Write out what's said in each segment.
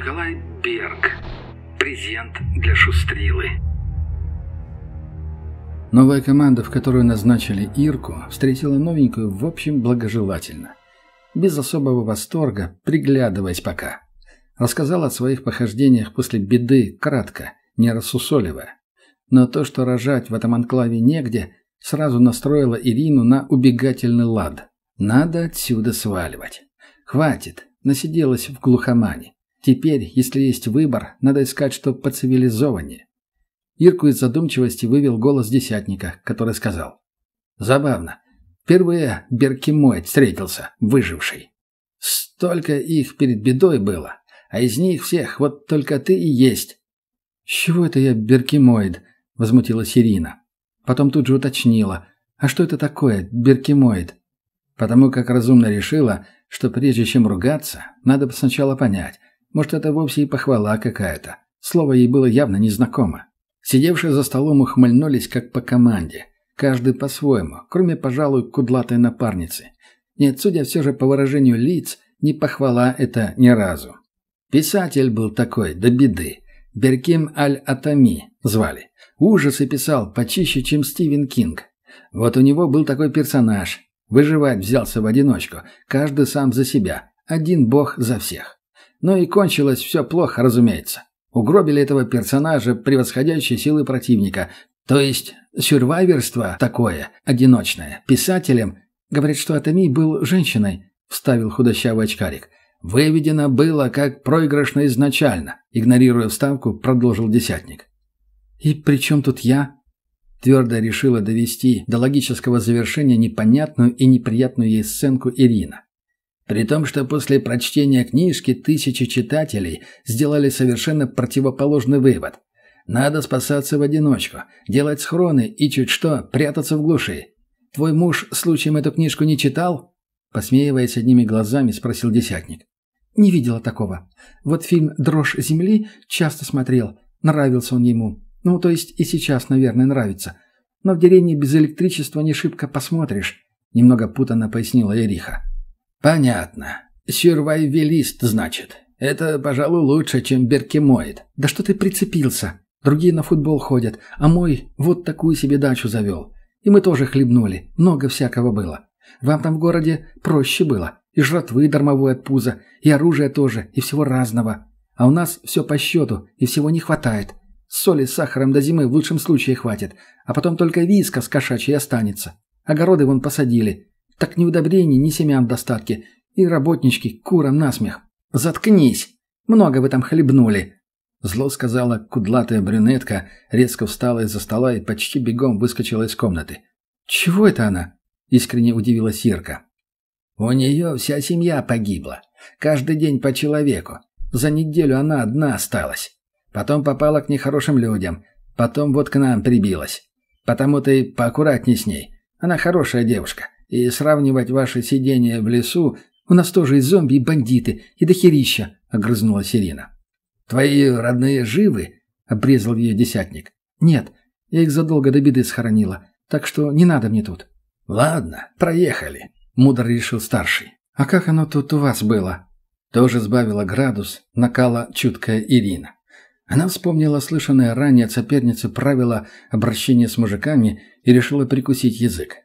Николай Берг. Презент для Шустрилы. Новая команда, в которую назначили Ирку, встретила новенькую в общем благожелательно. Без особого восторга, приглядываясь пока. Рассказал о своих похождениях после беды кратко, не рассусоливая. Но то, что рожать в этом анклаве негде, сразу настроило Ирину на убегательный лад. Надо отсюда сваливать. Хватит, насиделась в глухомане. Теперь, если есть выбор, надо искать что поцивилизованнее. Ирку из задумчивости вывел голос десятника, который сказал. «Забавно. Впервые Беркимоид встретился, выживший. Столько их перед бедой было, а из них всех вот только ты и есть». «С чего это я Беркимоид?» – возмутилась Ирина. Потом тут же уточнила. «А что это такое, Беркимоид?» Потому как разумно решила, что прежде чем ругаться, надо сначала понять, может, это вовсе и похвала какая-то. Слово ей было явно незнакомо. Сидевшие за столом ухмыльнулись, как по команде. Каждый по-своему, кроме, пожалуй, кудлатой напарницы. Нет, судя все же по выражению лиц, не похвала это ни разу. Писатель был такой, до беды. Берким Аль-Атами звали. Ужасы писал почище, чем Стивен Кинг. Вот у него был такой персонаж. Выживать взялся в одиночку, каждый сам за себя, один бог за всех. Но и кончилось все плохо, разумеется. Угробили этого персонажа превосходящие силы противника. То есть сюрвайверство такое, одиночное. Писателем, говорит, что Атоми был женщиной, вставил худощавый очкарик. Выведено было как проигрышно изначально, игнорируя вставку, продолжил десятник. «И при чем тут я?» Твердо решила довести до логического завершения непонятную и неприятную ей сценку Ирина. При том, что после прочтения книжки тысячи читателей сделали совершенно противоположный вывод. Надо спасаться в одиночку, делать схроны и чуть что прятаться в глуши. Твой муж случаем эту книжку не читал? Посмеиваясь одними глазами, спросил десятник. Не видела такого. Вот фильм «Дрожь земли» часто смотрел. Нравился он ему. Ну, то есть и сейчас, наверное, нравится. Но в деревне без электричества не шибко посмотришь», — немного путанно пояснила Эриха. «Понятно. Сюрвайвелист, значит. Это, пожалуй, лучше, чем беркемоид. Да что ты прицепился? Другие на футбол ходят, а мой вот такую себе дачу завел. И мы тоже хлебнули. Много всякого было. Вам там в городе проще было. И жратвы дармовой от пуза, и оружие тоже, и всего разного. А у нас все по счету, и всего не хватает. Соли с сахаром до зимы в лучшем случае хватит, а потом только виска с кошачьей останется. Огороды вон посадили. Так ни удобрений, ни семян в достатке. И работнички курам насмех. Заткнись! Много вы там хлебнули!» Зло сказала кудлатая брюнетка, резко встала из-за стола и почти бегом выскочила из комнаты. «Чего это она?» – искренне удивилась Ирка. «У нее вся семья погибла. Каждый день по человеку. За неделю она одна осталась. Потом попала к нехорошим людям. Потом вот к нам прибилась. Потому ты поаккуратней с ней. Она хорошая девушка. И сравнивать ваше сидение в лесу... У нас тоже и зомби, и бандиты, и дохерища, — огрызнулась Ирина. Твои родные живы? — обрезал ее десятник. Нет, я их задолго до беды схоронила, так что не надо мне тут. Ладно, проехали, — мудро решил старший. А как оно тут у вас было? Тоже сбавила градус, накала чуткая Ирина. Она вспомнила слышанное ранее от соперницы правила обращения с мужиками и решила прикусить язык.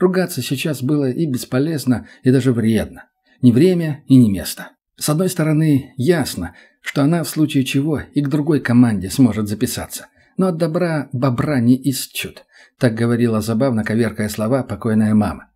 Ругаться сейчас было и бесполезно, и даже вредно. Ни время и ни место. С одной стороны, ясно, что она в случае чего и к другой команде сможет записаться. Но от добра бобра не исчут. Так говорила забавно, коверкая слова, покойная мама.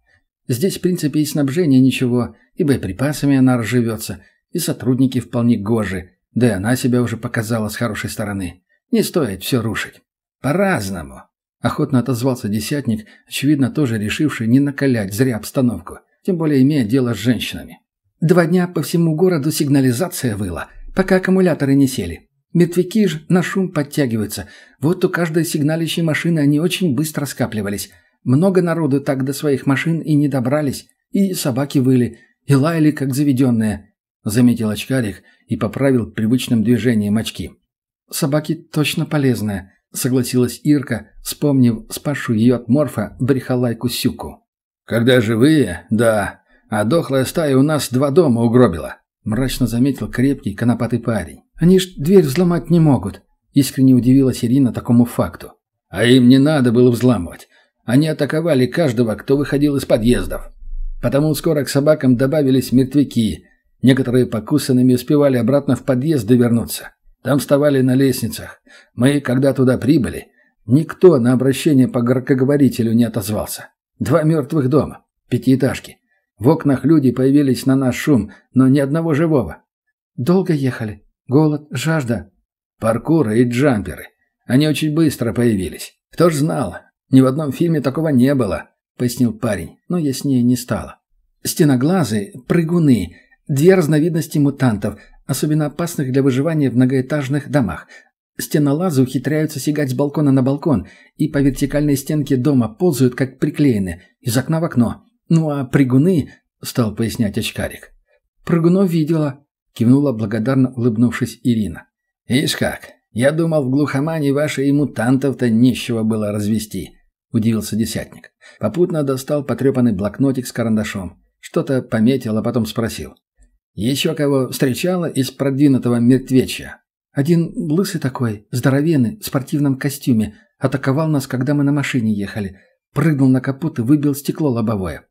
Здесь, в принципе, и снабжение ничего, и боеприпасами она разживется, и сотрудники вполне гожи, да и она себя уже показала с хорошей стороны. Не стоит все рушить. По-разному. Охотно отозвался десятник, очевидно, тоже решивший не накалять зря обстановку, тем более имея дело с женщинами. Два дня по всему городу сигнализация выла, пока аккумуляторы не сели. Мертвяки же на шум подтягиваются. Вот у каждой сигналищей машины они очень быстро скапливались. Много народу так до своих машин и не добрались. И собаки выли, и лаяли, как заведенные. Заметил очкарик и поправил привычным движением очки. «Собаки точно полезные», — согласилась Ирка, вспомнив спасшую ее от морфа брехалайку Сюку. «Когда живые, да, а дохлая стая у нас два дома угробила», — мрачно заметил крепкий конопатый парень. Они ж дверь взломать не могут», — искренне удивилась Ирина такому факту. «А им не надо было взламывать. Они атаковали каждого, кто выходил из подъездов. Потому скоро к собакам добавились мертвяки. Некоторые покусанными успевали обратно в подъезд довернуться. Там вставали на лестницах. Мы, когда туда прибыли, никто на обращение по громкоговорителю не отозвался. Два мертвых дома, пятиэтажки. В окнах люди появились на наш шум, но ни одного живого. Долго ехали? Голод, жажда? Паркуры и джамперы. Они очень быстро появились. Кто ж знал? Ни в одном фильме такого не было, пояснил парень, но яснее не стало. Стеноглазы, прыгуны, две разновидности мутантов, особенно опасных для выживания в многоэтажных домах. Стенолазы ухитряются сигать с балкона на балкон и по вертикальной стенке дома ползают, как приклеенные, из окна в окно. Ну а прыгуны, стал пояснять очкарик. Прыгунов видела, кивнула благодарно улыбнувшись Ирина. Ишь как, я думал, в глухомане ваши и мутантов-то нечего было развести, удивился десятник. Попутно достал потрепанный блокнотик с карандашом. Что-то пометил, а потом спросил. Еще кого встречала из продвинутого мертвечья? Один лысый такой, здоровенный, в спортивном костюме, атаковал нас, когда мы на машине ехали. Прыгнул на капот и выбил стекло лобовое.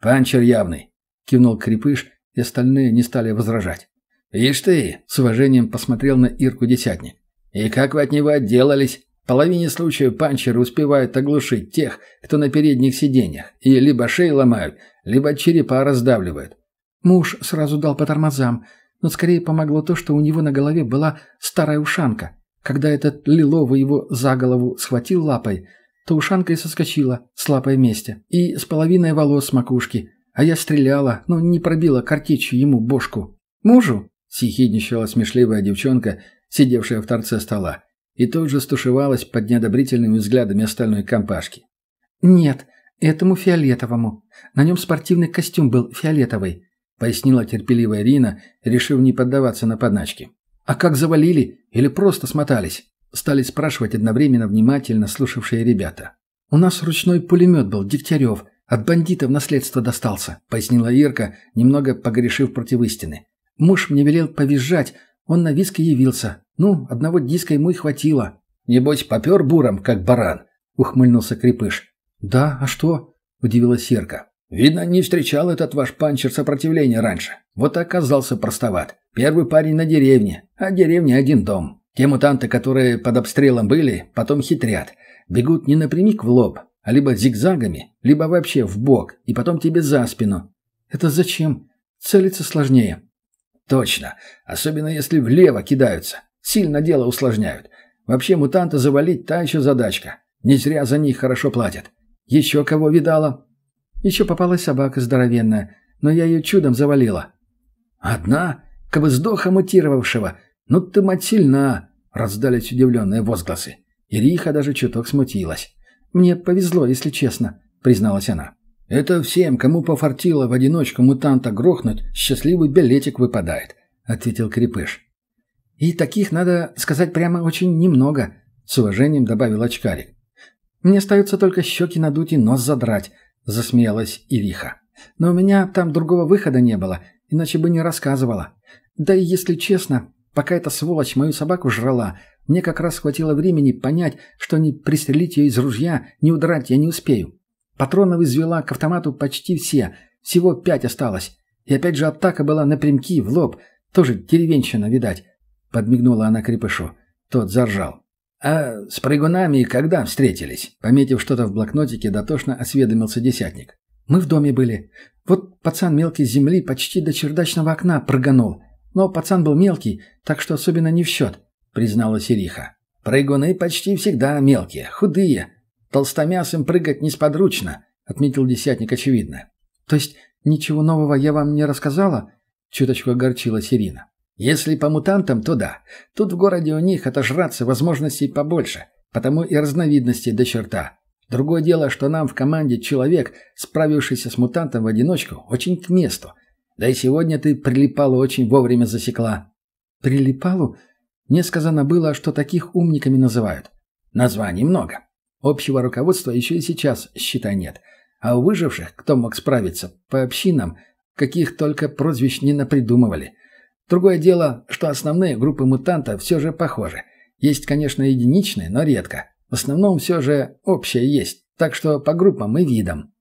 «Панчер явный», — кивнул Крепыш, и остальные не стали возражать. «Ишь ты!» — с уважением посмотрел на Ирку Десятник. «И как вы от него отделались? В половине случаев панчеры успевают оглушить тех, кто на передних сиденьях, и либо шеи ломают, либо черепа раздавливают». Муж сразу дал по тормозам, но скорее помогло то, что у него на голове была старая ушанка. Когда этот лиловый его за голову схватил лапой — то ушанка и соскочила с лапой вместе, и с половиной волос с макушки, а я стреляла, но не пробила картечью ему бошку. «Мужу?» — съехидничала смешливая девчонка, сидевшая в торце стола, и тут же стушевалась под неодобрительными взглядами остальной компашки. «Нет, этому фиолетовому. На нем спортивный костюм был фиолетовый», — пояснила терпеливая Ирина, решив не поддаваться на подначки. «А как завалили? Или просто смотались?» Стали спрашивать одновременно внимательно слушавшие ребята. «У нас ручной пулемет был, Дегтярев. От бандитов наследство достался», — пояснила Ирка, немного погрешив против истины. «Муж мне велел повизжать, он на виске явился. Ну, одного диска ему и хватило». «Небось, попер буром, как баран», — ухмыльнулся Крепыш. «Да, а что?» — удивилась Ирка. «Видно, не встречал этот ваш панчер сопротивления раньше. Вот и оказался простоват. Первый парень на деревне, а деревня один дом. Те мутанты, которые под обстрелом были, потом хитрят. Бегут не напрямик в лоб, а либо зигзагами, либо вообще в бок, и потом тебе за спину. Это зачем? Целиться сложнее. Точно. Особенно если влево кидаются. Сильно дело усложняют. Вообще мутанта завалить та еще задачка. Не зря за них хорошо платят. Еще кого видала? Еще попалась собака здоровенная, но я ее чудом завалила. Одна? Кабы сдоха мутировавшего – «Ну ты, мать, сильна!» — раздались удивленные возгласы. Ириха даже чуток смутилась. «Мне повезло, если честно», — призналась она. «Это всем, кому пофартило в одиночку мутанта грохнуть, счастливый билетик выпадает», — ответил Крепыш. «И таких, надо сказать прямо, очень немного», — с уважением добавил очкарик. «Мне остается только щеки надуть и нос задрать», — засмеялась Ириха. «Но у меня там другого выхода не было, иначе бы не рассказывала. Да и если честно, Пока эта сволочь мою собаку жрала, мне как раз хватило времени понять, что не пристрелить ее из ружья, не удрать я не успею. Патронов извела к автомату почти все, всего пять осталось. И опять же атака была напрямки, в лоб, тоже деревенщина, видать. Подмигнула она крепышу. Тот заржал. «А с прыгунами когда встретились?» Пометив что-то в блокнотике, дотошно осведомился десятник. «Мы в доме были. Вот пацан мелкий с земли почти до чердачного окна прыганул. Но пацан был мелкий, так что особенно не в счет», — признала Сириха. «Прыгуны почти всегда мелкие, худые. Толстомясым прыгать несподручно», — отметил десятник очевидно. «То есть ничего нового я вам не рассказала?» — чуточку огорчилась Ирина. «Если по мутантам, то да. Тут в городе у них отожраться возможностей побольше, потому и разновидностей до черта. Другое дело, что нам в команде человек, справившийся с мутантом в одиночку, очень к месту. Да и сегодня ты прилипалу очень вовремя засекла». «Прилипалу?» Мне сказано было, что таких умниками называют. Названий много. Общего руководства еще и сейчас, считай, нет. А у выживших, кто мог справиться, по общинам, каких только прозвищ не напридумывали. Другое дело, что основные группы мутантов все же похожи. Есть, конечно, единичные, но редко. В основном все же общее есть, так что по группам и видам.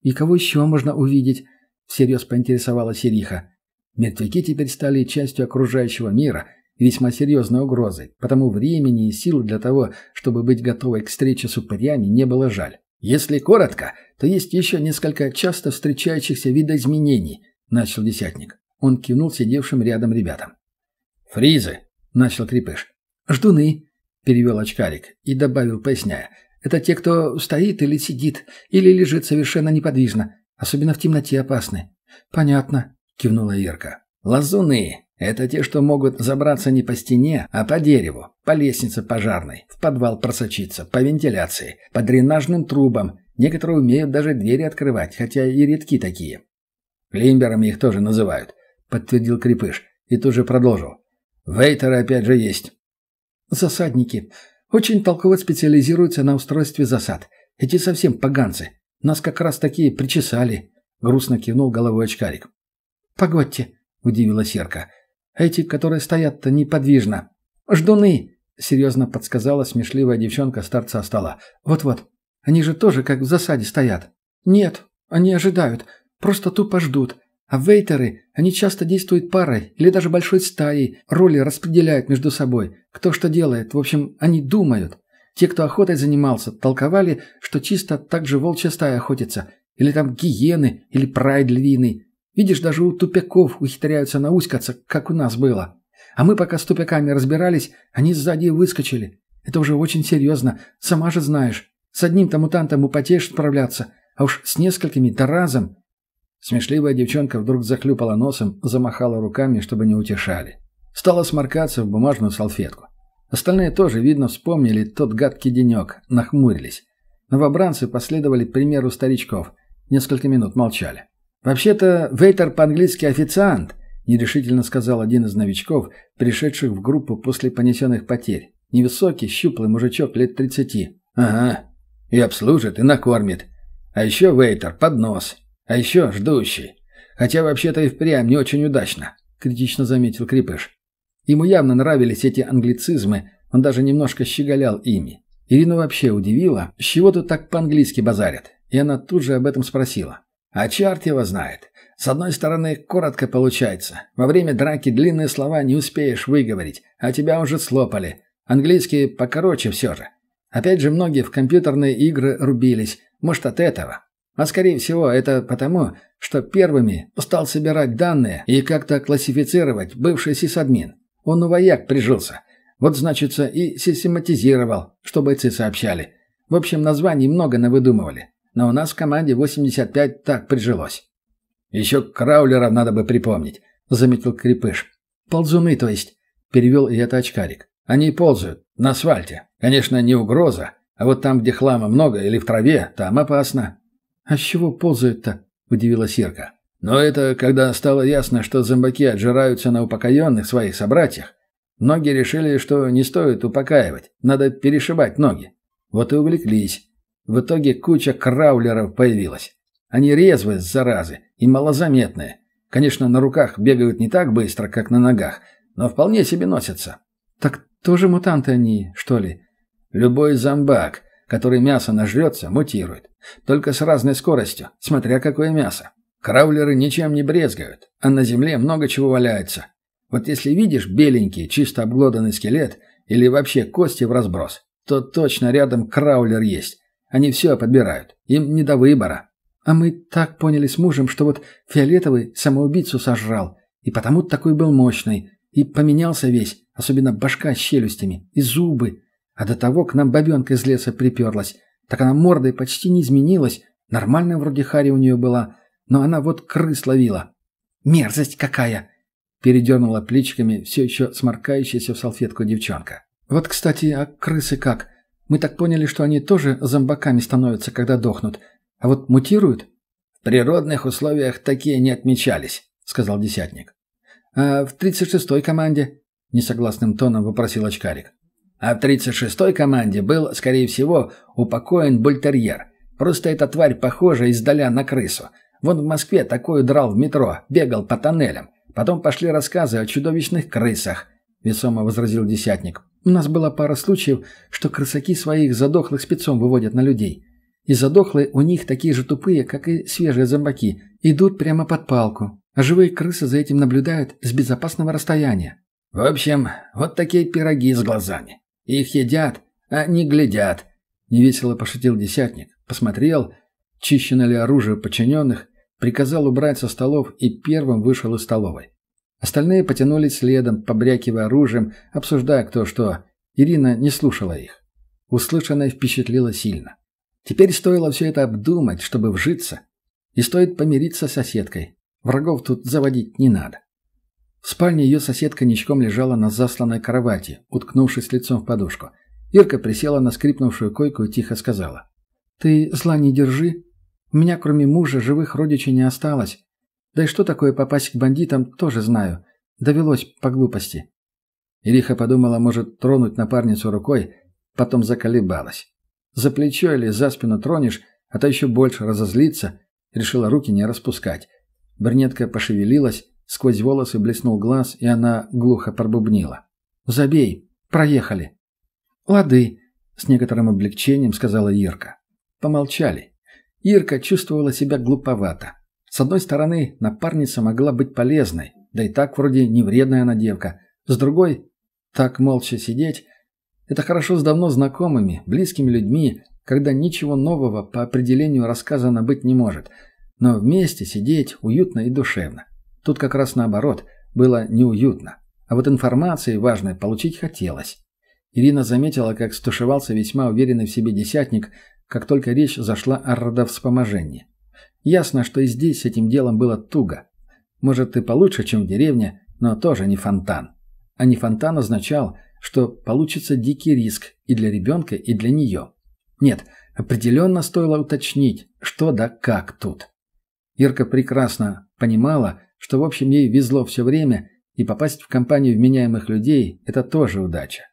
«И кого еще можно увидеть?» – всерьез поинтересовалась Ириха. Мертвяки теперь стали частью окружающего мира и весьма серьезной угрозой, потому времени и сил для того, чтобы быть готовой к встрече с упырями, не было жаль. Если коротко, то есть еще несколько часто встречающихся видоизменений, начал десятник. Он кивнул сидевшим рядом ребятам. «Фризы!» – начал Крепыш. «Ждуны!» – перевел очкарик и добавил, поясняя. «Это те, кто стоит или сидит, или лежит совершенно неподвижно. Особенно в темноте опасны». «Понятно», – кивнула Ирка. «Лазуны – это те, что могут забраться не по стене, а по дереву, по лестнице пожарной, в подвал просочиться, по вентиляции, по дренажным трубам. Некоторые умеют даже двери открывать, хотя и редки такие». «Лимберами их тоже называют», – подтвердил Крепыш и тут же продолжил. «Вейтеры опять же есть». «Засадники. Очень толково специализируются на устройстве засад. Эти совсем поганцы. Нас как раз такие причесали», — грустно кивнул головой очкарик. «Погодьте», — удивилась Серка. «Эти, которые стоят-то неподвижно». «Ждуны», — серьезно подсказала смешливая девчонка с торца стола. «Вот-вот. Они же тоже как в засаде стоят». «Нет, они ожидают. Просто тупо ждут. А вейтеры, они часто действуют парой или даже большой стаей, роли распределяют между собой. Кто что делает, в общем, они думают. Те, кто охотой занимался, толковали, что чисто так же волчья стая охотится. Или там гиены, или прайд львиный. Видишь, даже у тупяков ухитряются науськаться, как у нас было. А мы пока с тупяками разбирались, они сзади выскочили. Это уже очень серьезно, сама же знаешь. С одним-то мутантом употеешь справляться, а уж с несколькими-то разом. Смешливая девчонка вдруг захлюпала носом, замахала руками, чтобы не утешали. Стала сморкаться в бумажную салфетку. Остальные тоже, видно, вспомнили тот гадкий денек, нахмурились. Новобранцы последовали примеру старичков. Несколько минут молчали. «Вообще-то, вейтер по-английски официант», – нерешительно сказал один из новичков, пришедших в группу после понесенных потерь. Невысокий, щуплый мужичок лет тридцати. «Ага. И обслужит, и накормит. А еще вейтер, поднос. А еще ждущий. Хотя вообще-то и впрямь не очень удачно, критично заметил Крепыш. Ему явно нравились эти англицизмы, он даже немножко щеголял ими. Ирину вообще удивило, с чего тут так по-английски базарят, и она тут же об этом спросила. А черт его знает. С одной стороны, коротко получается. Во время драки длинные слова не успеешь выговорить, а тебя уже слопали. Английский покороче все же. Опять же, многие в компьютерные игры рубились. Может, от этого. А скорее всего, это потому, что первыми стал собирать данные и как-то классифицировать бывший сисадмин. Он у вояк прижился. Вот, значится, и систематизировал, что бойцы сообщали. В общем, названий много навыдумывали. Но у нас в команде 85 так прижилось. «Еще краулеров надо бы припомнить», — заметил Крепыш. «Ползуны, то есть», — перевел и это очкарик. «Они ползают. На асфальте. Конечно, не угроза. А вот там, где хлама много или в траве, там опасно. «А с чего ползают-то?» – удивилась Ирка. «Но это когда стало ясно, что зомбаки отжираются на упокоенных своих собратьях. Многие решили, что не стоит упокаивать, надо перешивать ноги. Вот и увлеклись. В итоге куча краулеров появилась. Они резвые, заразы, и малозаметные. Конечно, на руках бегают не так быстро, как на ногах, но вполне себе носятся. Так тоже мутанты они, что ли? Любой зомбак, который мясо нажрется, мутирует. Только с разной скоростью, смотря какое мясо. Краулеры ничем не брезгают, а на земле много чего валяется. Вот если видишь беленький, чисто обглоданный скелет или вообще кости в разброс, то точно рядом краулер есть. Они все подбирают. Им не до выбора. А мы так поняли с мужем, что вот фиолетовый самоубийцу сожрал, и потому такой был мощный, и поменялся весь, особенно башка с челюстями, и зубы. А до того к нам бабенка из леса приперлась, так она мордой почти не изменилась. Нормальная вроде Хари у нее была. Но она вот крыс ловила. «Мерзость какая!» Передернула плечиками все еще сморкающаяся в салфетку девчонка. «Вот, кстати, а крысы как? Мы так поняли, что они тоже зомбаками становятся, когда дохнут. А вот мутируют?» «В природных условиях такие не отмечались», — сказал десятник. «А в 36-й команде?» — несогласным тоном вопросил очкарик. А в 36-й команде был, скорее всего, упокоен бультерьер. Просто эта тварь похожа издаля на крысу. Вон в Москве такую драл в метро, бегал по тоннелям. Потом пошли рассказы о чудовищных крысах», — весомо возразил десятник. «У нас была пара случаев, что крысаки своих задохлых спецом выводят на людей. И задохлые у них такие же тупые, как и свежие зомбаки, идут прямо под палку. А живые крысы за этим наблюдают с безопасного расстояния. В общем, вот такие пироги с глазами. Их едят, а не глядят. Невесело пошутил десятник. Посмотрел, чищено ли оружие подчиненных, приказал убрать со столов и первым вышел из столовой. Остальные потянулись следом, побрякивая оружием, обсуждая кто что. Ирина не слушала их. Услышанное впечатлило сильно. Теперь стоило все это обдумать, чтобы вжиться. И стоит помириться с соседкой. Врагов тут заводить не надо. В спальне ее соседка ничком лежала на засланной кровати, уткнувшись лицом в подушку. Ирка присела на скрипнувшую койку и тихо сказала. «Ты зла не держи. У меня, кроме мужа, живых родичей не осталось. Да и что такое попасть к бандитам, тоже знаю. Довелось по глупости». Ириха подумала, может, тронуть напарницу рукой, потом заколебалась. За плечо или за спину тронешь, а то еще больше разозлиться, решила руки не распускать. Брюнетка пошевелилась, сквозь волосы блеснул глаз, и она глухо пробубнила. «Забей! Проехали!» «Лады!» — с некоторым облегчением сказала Ирка. Помолчали. Ирка чувствовала себя глуповато. С одной стороны, напарница могла быть полезной, да и так вроде не вредная она девка. С другой, так молча сидеть — это хорошо с давно знакомыми, близкими людьми, когда ничего нового по определению рассказано быть не может — но вместе сидеть уютно и душевно. Тут как раз наоборот, было неуютно. А вот информации важной получить хотелось. Ирина заметила, как стушевался весьма уверенный в себе десятник, как только речь зашла о родовспоможении. Ясно, что и здесь с этим делом было туго. Может, и получше, чем в деревне, но тоже не фонтан. А не фонтан означал, что получится дикий риск и для ребенка, и для нее. Нет, определенно стоило уточнить, что да как тут. Ирка прекрасно понимала, что в общем ей везло все время, и попасть в компанию вменяемых людей – это тоже удача.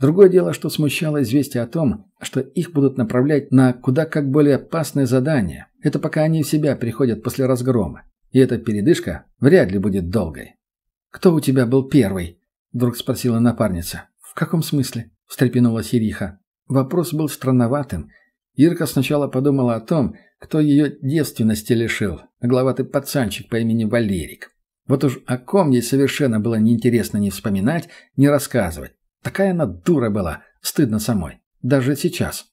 Другое дело, что смущало известие о том, что их будут направлять на куда как более опасные задания. Это пока они в себя приходят после разгрома. И эта передышка вряд ли будет долгой. «Кто у тебя был первый?» – вдруг спросила напарница. «В каком смысле?» – встрепенулась Ириха. Вопрос был странноватым. Ирка сначала подумала о том, кто ее девственности лишил, главатый пацанчик по имени Валерик. Вот уж о ком ей совершенно было неинтересно ни вспоминать, ни рассказывать. Такая она дура была, стыдно самой. Даже сейчас.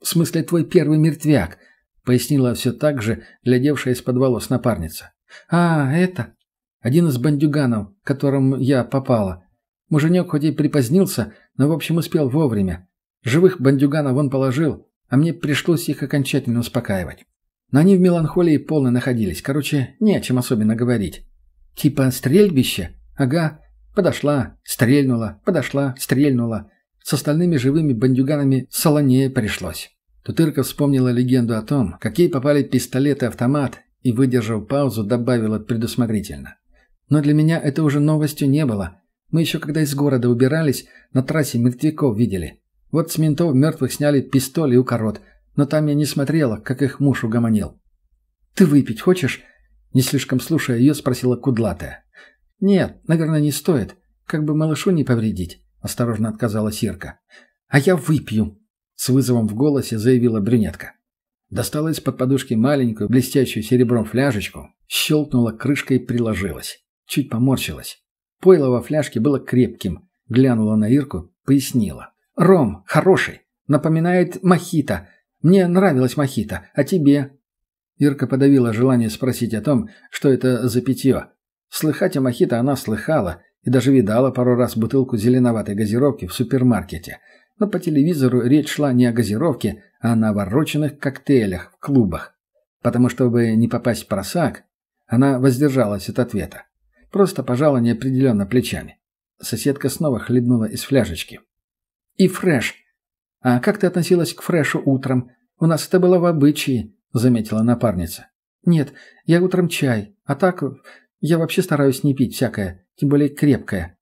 «В смысле, твой первый мертвяк?» — пояснила все так же, глядевшая из-под волос напарница. «А, это...» Один из бандюганов, которым я попала. Муженек хоть и припозднился, но в общем успел вовремя. Живых бандюганов он положил, а мне пришлось их окончательно успокаивать. Но они в меланхолии полно находились. Короче, не о чем особенно говорить. Типа стрельбище? Ага. Подошла, стрельнула, подошла, стрельнула. С остальными живыми бандюганами солонее пришлось. Тутырка вспомнила легенду о том, какие попали пистолет и автомат, и, выдержав паузу, добавила предусмотрительно. Но для меня это уже новостью не было. Мы еще когда из города убирались, на трассе мертвяков видели. Вот с ментов мертвых сняли пистоли и укорот, но там я не смотрела, как их муж угомонил. «Ты выпить хочешь?» Не слишком слушая ее, спросила кудлатая. «Нет, наверное, не стоит. Как бы малышу не повредить», — осторожно отказала Сирка. «А я выпью», — с вызовом в голосе заявила брюнетка. Достала из-под подушки маленькую, блестящую серебром фляжечку, щелкнула крышкой и приложилась. Чуть поморщилась. Пойло во фляжке было крепким. Глянула на Ирку, пояснила. «Ром, хороший. Напоминает мохито. Мне нравилось мохито. А тебе?» Ирка подавила желание спросить о том, что это за питье. Слыхать о мохито она слыхала и даже видала пару раз бутылку зеленоватой газировки в супермаркете. Но по телевизору речь шла не о газировке, а о навороченных коктейлях в клубах. Потому чтобы не попасть в просак, она воздержалась от ответа. Просто пожала неопределенно плечами. Соседка снова хлебнула из фляжечки. И фреш. А как ты относилась к фрешу утром? У нас это было в обычае, заметила напарница. Нет, я утром чай, а так я вообще стараюсь не пить всякое, тем более крепкое.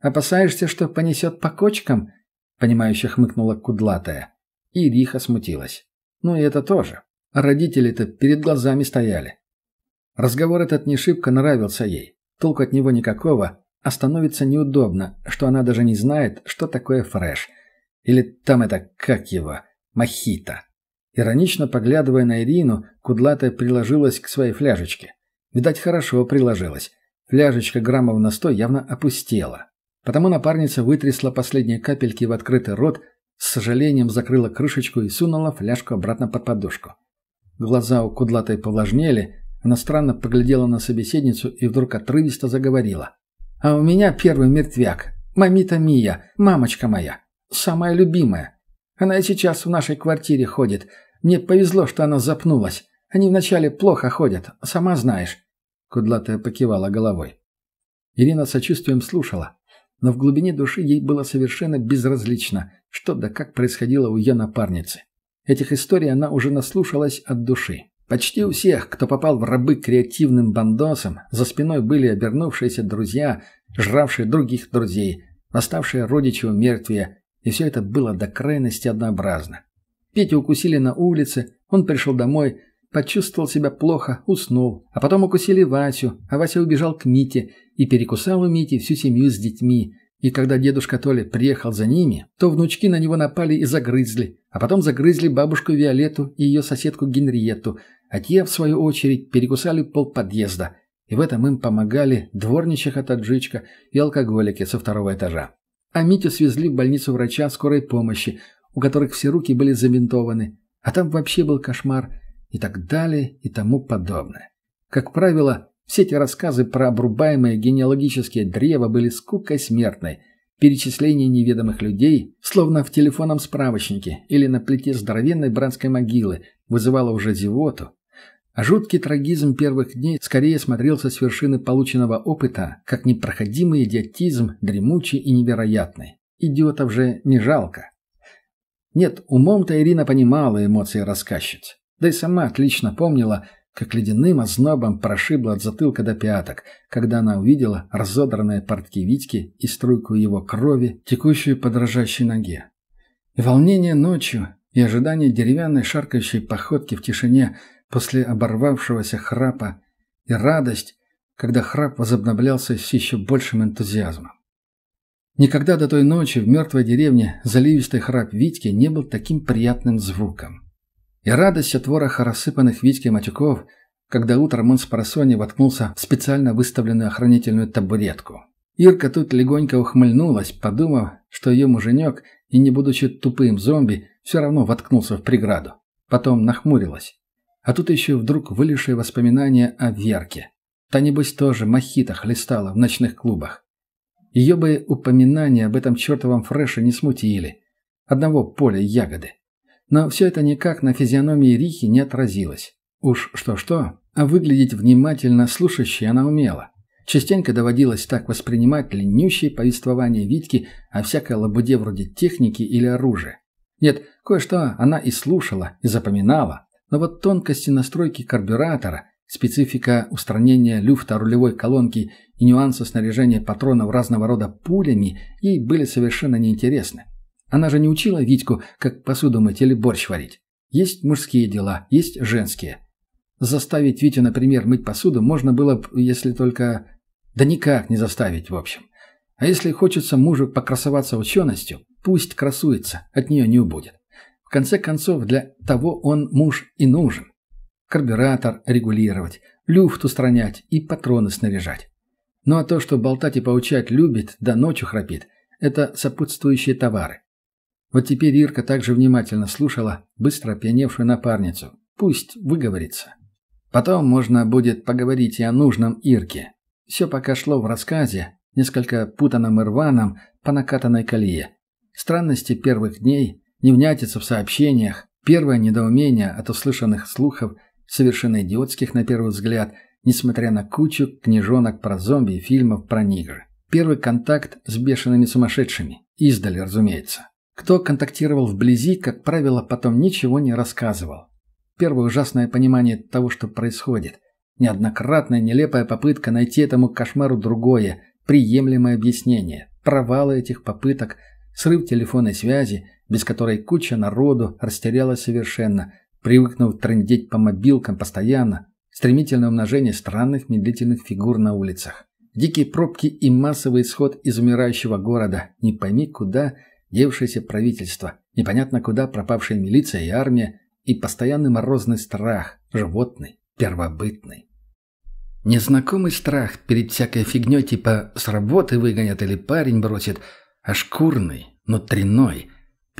Опасаешься, что понесет по кочкам? Понимающе хмыкнула кудлатая. И Риха смутилась. Ну и это тоже. Родители-то перед глазами стояли. Разговор этот не шибко нравился ей. толку от него никакого, а становится неудобно, что она даже не знает, что такое фреш. Или там это, как его, мохито. Иронично поглядывая на Ирину, кудлатая приложилась к своей фляжечке. Видать, хорошо приложилась. Фляжечка граммов на сто явно опустела. Потому напарница вытрясла последние капельки в открытый рот, с сожалением закрыла крышечку и сунула фляжку обратно под подушку. Глаза у кудлатой повлажнели, она странно поглядела на собеседницу и вдруг отрывисто заговорила. «А у меня первый мертвяк. Мамита Мия, мамочка моя. Самая любимая. Она и сейчас в нашей квартире ходит. Мне повезло, что она запнулась. Они вначале плохо ходят, сама знаешь». Кудлатая покивала головой. Ирина сочувствием слушала, но в глубине души ей было совершенно безразлично, что да как происходило у ее напарницы. Этих историй она уже наслушалась от души. Почти у всех, кто попал в рабы креативным бандосам, за спиной были обернувшиеся друзья, жравшие других друзей, восставшие родичи у мертвия, и все это было до крайности однообразно. Петю укусили на улице, он пришел домой, почувствовал себя плохо, уснул, а потом укусили Васю, а Вася убежал к Мите и перекусал у Мити всю семью с детьми, и когда дедушка Толя приехал за ними, то внучки на него напали и загрызли, а потом загрызли бабушку Виолетту и ее соседку Генриетту, а те, в свою очередь, перекусали пол подъезда, и в этом им помогали дворничиха-таджичка и алкоголики со второго этажа. А Митю свезли в больницу врача скорой помощи, у которых все руки были забинтованы, а там вообще был кошмар, и так далее, и тому подобное. Как правило, все эти рассказы про обрубаемые генеалогические древа были скукой смертной, перечисление неведомых людей, словно в телефонном справочнике или на плите здоровенной братской могилы, вызывало уже зевоту, жуткий трагизм первых дней скорее смотрелся с вершины полученного опыта, как непроходимый идиотизм, дремучий и невероятный. Идиотов же не жалко. Нет, умом-то Ирина понимала эмоции рассказчиц. Да и сама отлично помнила, как ледяным ознобом прошибло от затылка до пяток, когда она увидела разодранные портки Витьки и струйку его крови, текущую по дрожащей ноге. И волнение ночью, и ожидание деревянной шаркающей походки в тишине после оборвавшегося храпа, и радость, когда храп возобновлялся с еще большим энтузиазмом. Никогда до той ночи в мертвой деревне заливистый храп Витьки не был таким приятным звуком. И радость от вороха рассыпанных Витькой матюков, когда утром он с просони воткнулся в специально выставленную охранительную табуретку. Ирка тут легонько ухмыльнулась, подумав, что ее муженек, и не будучи тупым зомби, все равно воткнулся в преграду. Потом нахмурилась. А тут еще вдруг вылезшие воспоминания о Верке. Та, небось, тоже мохито хлестала в ночных клубах. Ее бы упоминания об этом чертовом фреше не смутили. Одного поля ягоды. Но все это никак на физиономии Рихи не отразилось. Уж что-что, а выглядеть внимательно слушающей она умела. Частенько доводилось так воспринимать ленющие повествования Витьки о всякой лабуде вроде техники или оружия. Нет, кое-что она и слушала, и запоминала, но вот тонкости настройки карбюратора, специфика устранения люфта рулевой колонки и нюансы снаряжения патронов разного рода пулями ей были совершенно неинтересны. Она же не учила Витьку, как посуду мыть или борщ варить. Есть мужские дела, есть женские. Заставить Витю, например, мыть посуду можно было бы, если только... Да никак не заставить, в общем. А если хочется мужу покрасоваться ученостью, пусть красуется, от нее не убудет. В конце концов, для того он муж и нужен. Карбюратор регулировать, люфт устранять и патроны снаряжать. Ну а то, что болтать и поучать любит, да ночью храпит, это сопутствующие товары. Вот теперь Ирка также внимательно слушала быстро пьяневшую напарницу. Пусть выговорится. Потом можно будет поговорить и о нужном Ирке. Все пока шло в рассказе, несколько путанном и рваном, по накатанной колее. Странности первых дней, невнятица в сообщениях, первое недоумение от услышанных слухов, совершенно идиотских на первый взгляд, несмотря на кучу книжонок про зомби и фильмов про нигры. Первый контакт с бешеными сумасшедшими. Издали, разумеется. Кто контактировал вблизи, как правило, потом ничего не рассказывал. Первое ужасное понимание того, что происходит. Неоднократная нелепая попытка найти этому кошмару другое, приемлемое объяснение. Провалы этих попыток, срыв телефонной связи, без которой куча народу растерялась совершенно, привыкнув трындеть по мобилкам постоянно, стремительное умножение странных медлительных фигур на улицах. Дикие пробки и массовый исход из умирающего города. Не пойми, куда девшееся правительство. Непонятно, куда пропавшая милиция и армия. И постоянный морозный страх. Животный, первобытный. Незнакомый страх перед всякой фигней типа «с работы выгонят» или «парень бросит», а шкурный, внутренной,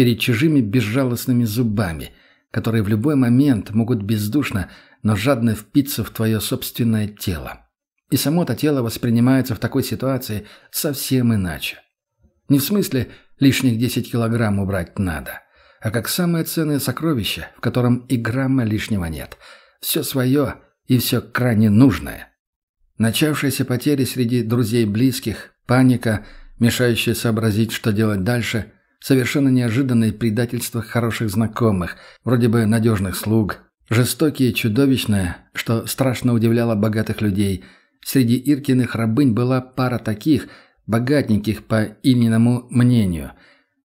перед чужими безжалостными зубами, которые в любой момент могут бездушно, но жадно впиться в твое собственное тело. И само-то тело воспринимается в такой ситуации совсем иначе. Не в смысле лишних 10 килограмм убрать надо, а как самое ценное сокровище, в котором и грамма лишнего нет. Все свое и все крайне нужное. Начавшиеся потери среди друзей и близких, паника, мешающая сообразить, что делать дальше, совершенно неожиданное предательство хороших знакомых, вроде бы надежных слуг, жестокие и чудовищное, что страшно удивляло богатых людей – Среди Иркиных рабынь была пара таких, богатеньких по Ининому мнению.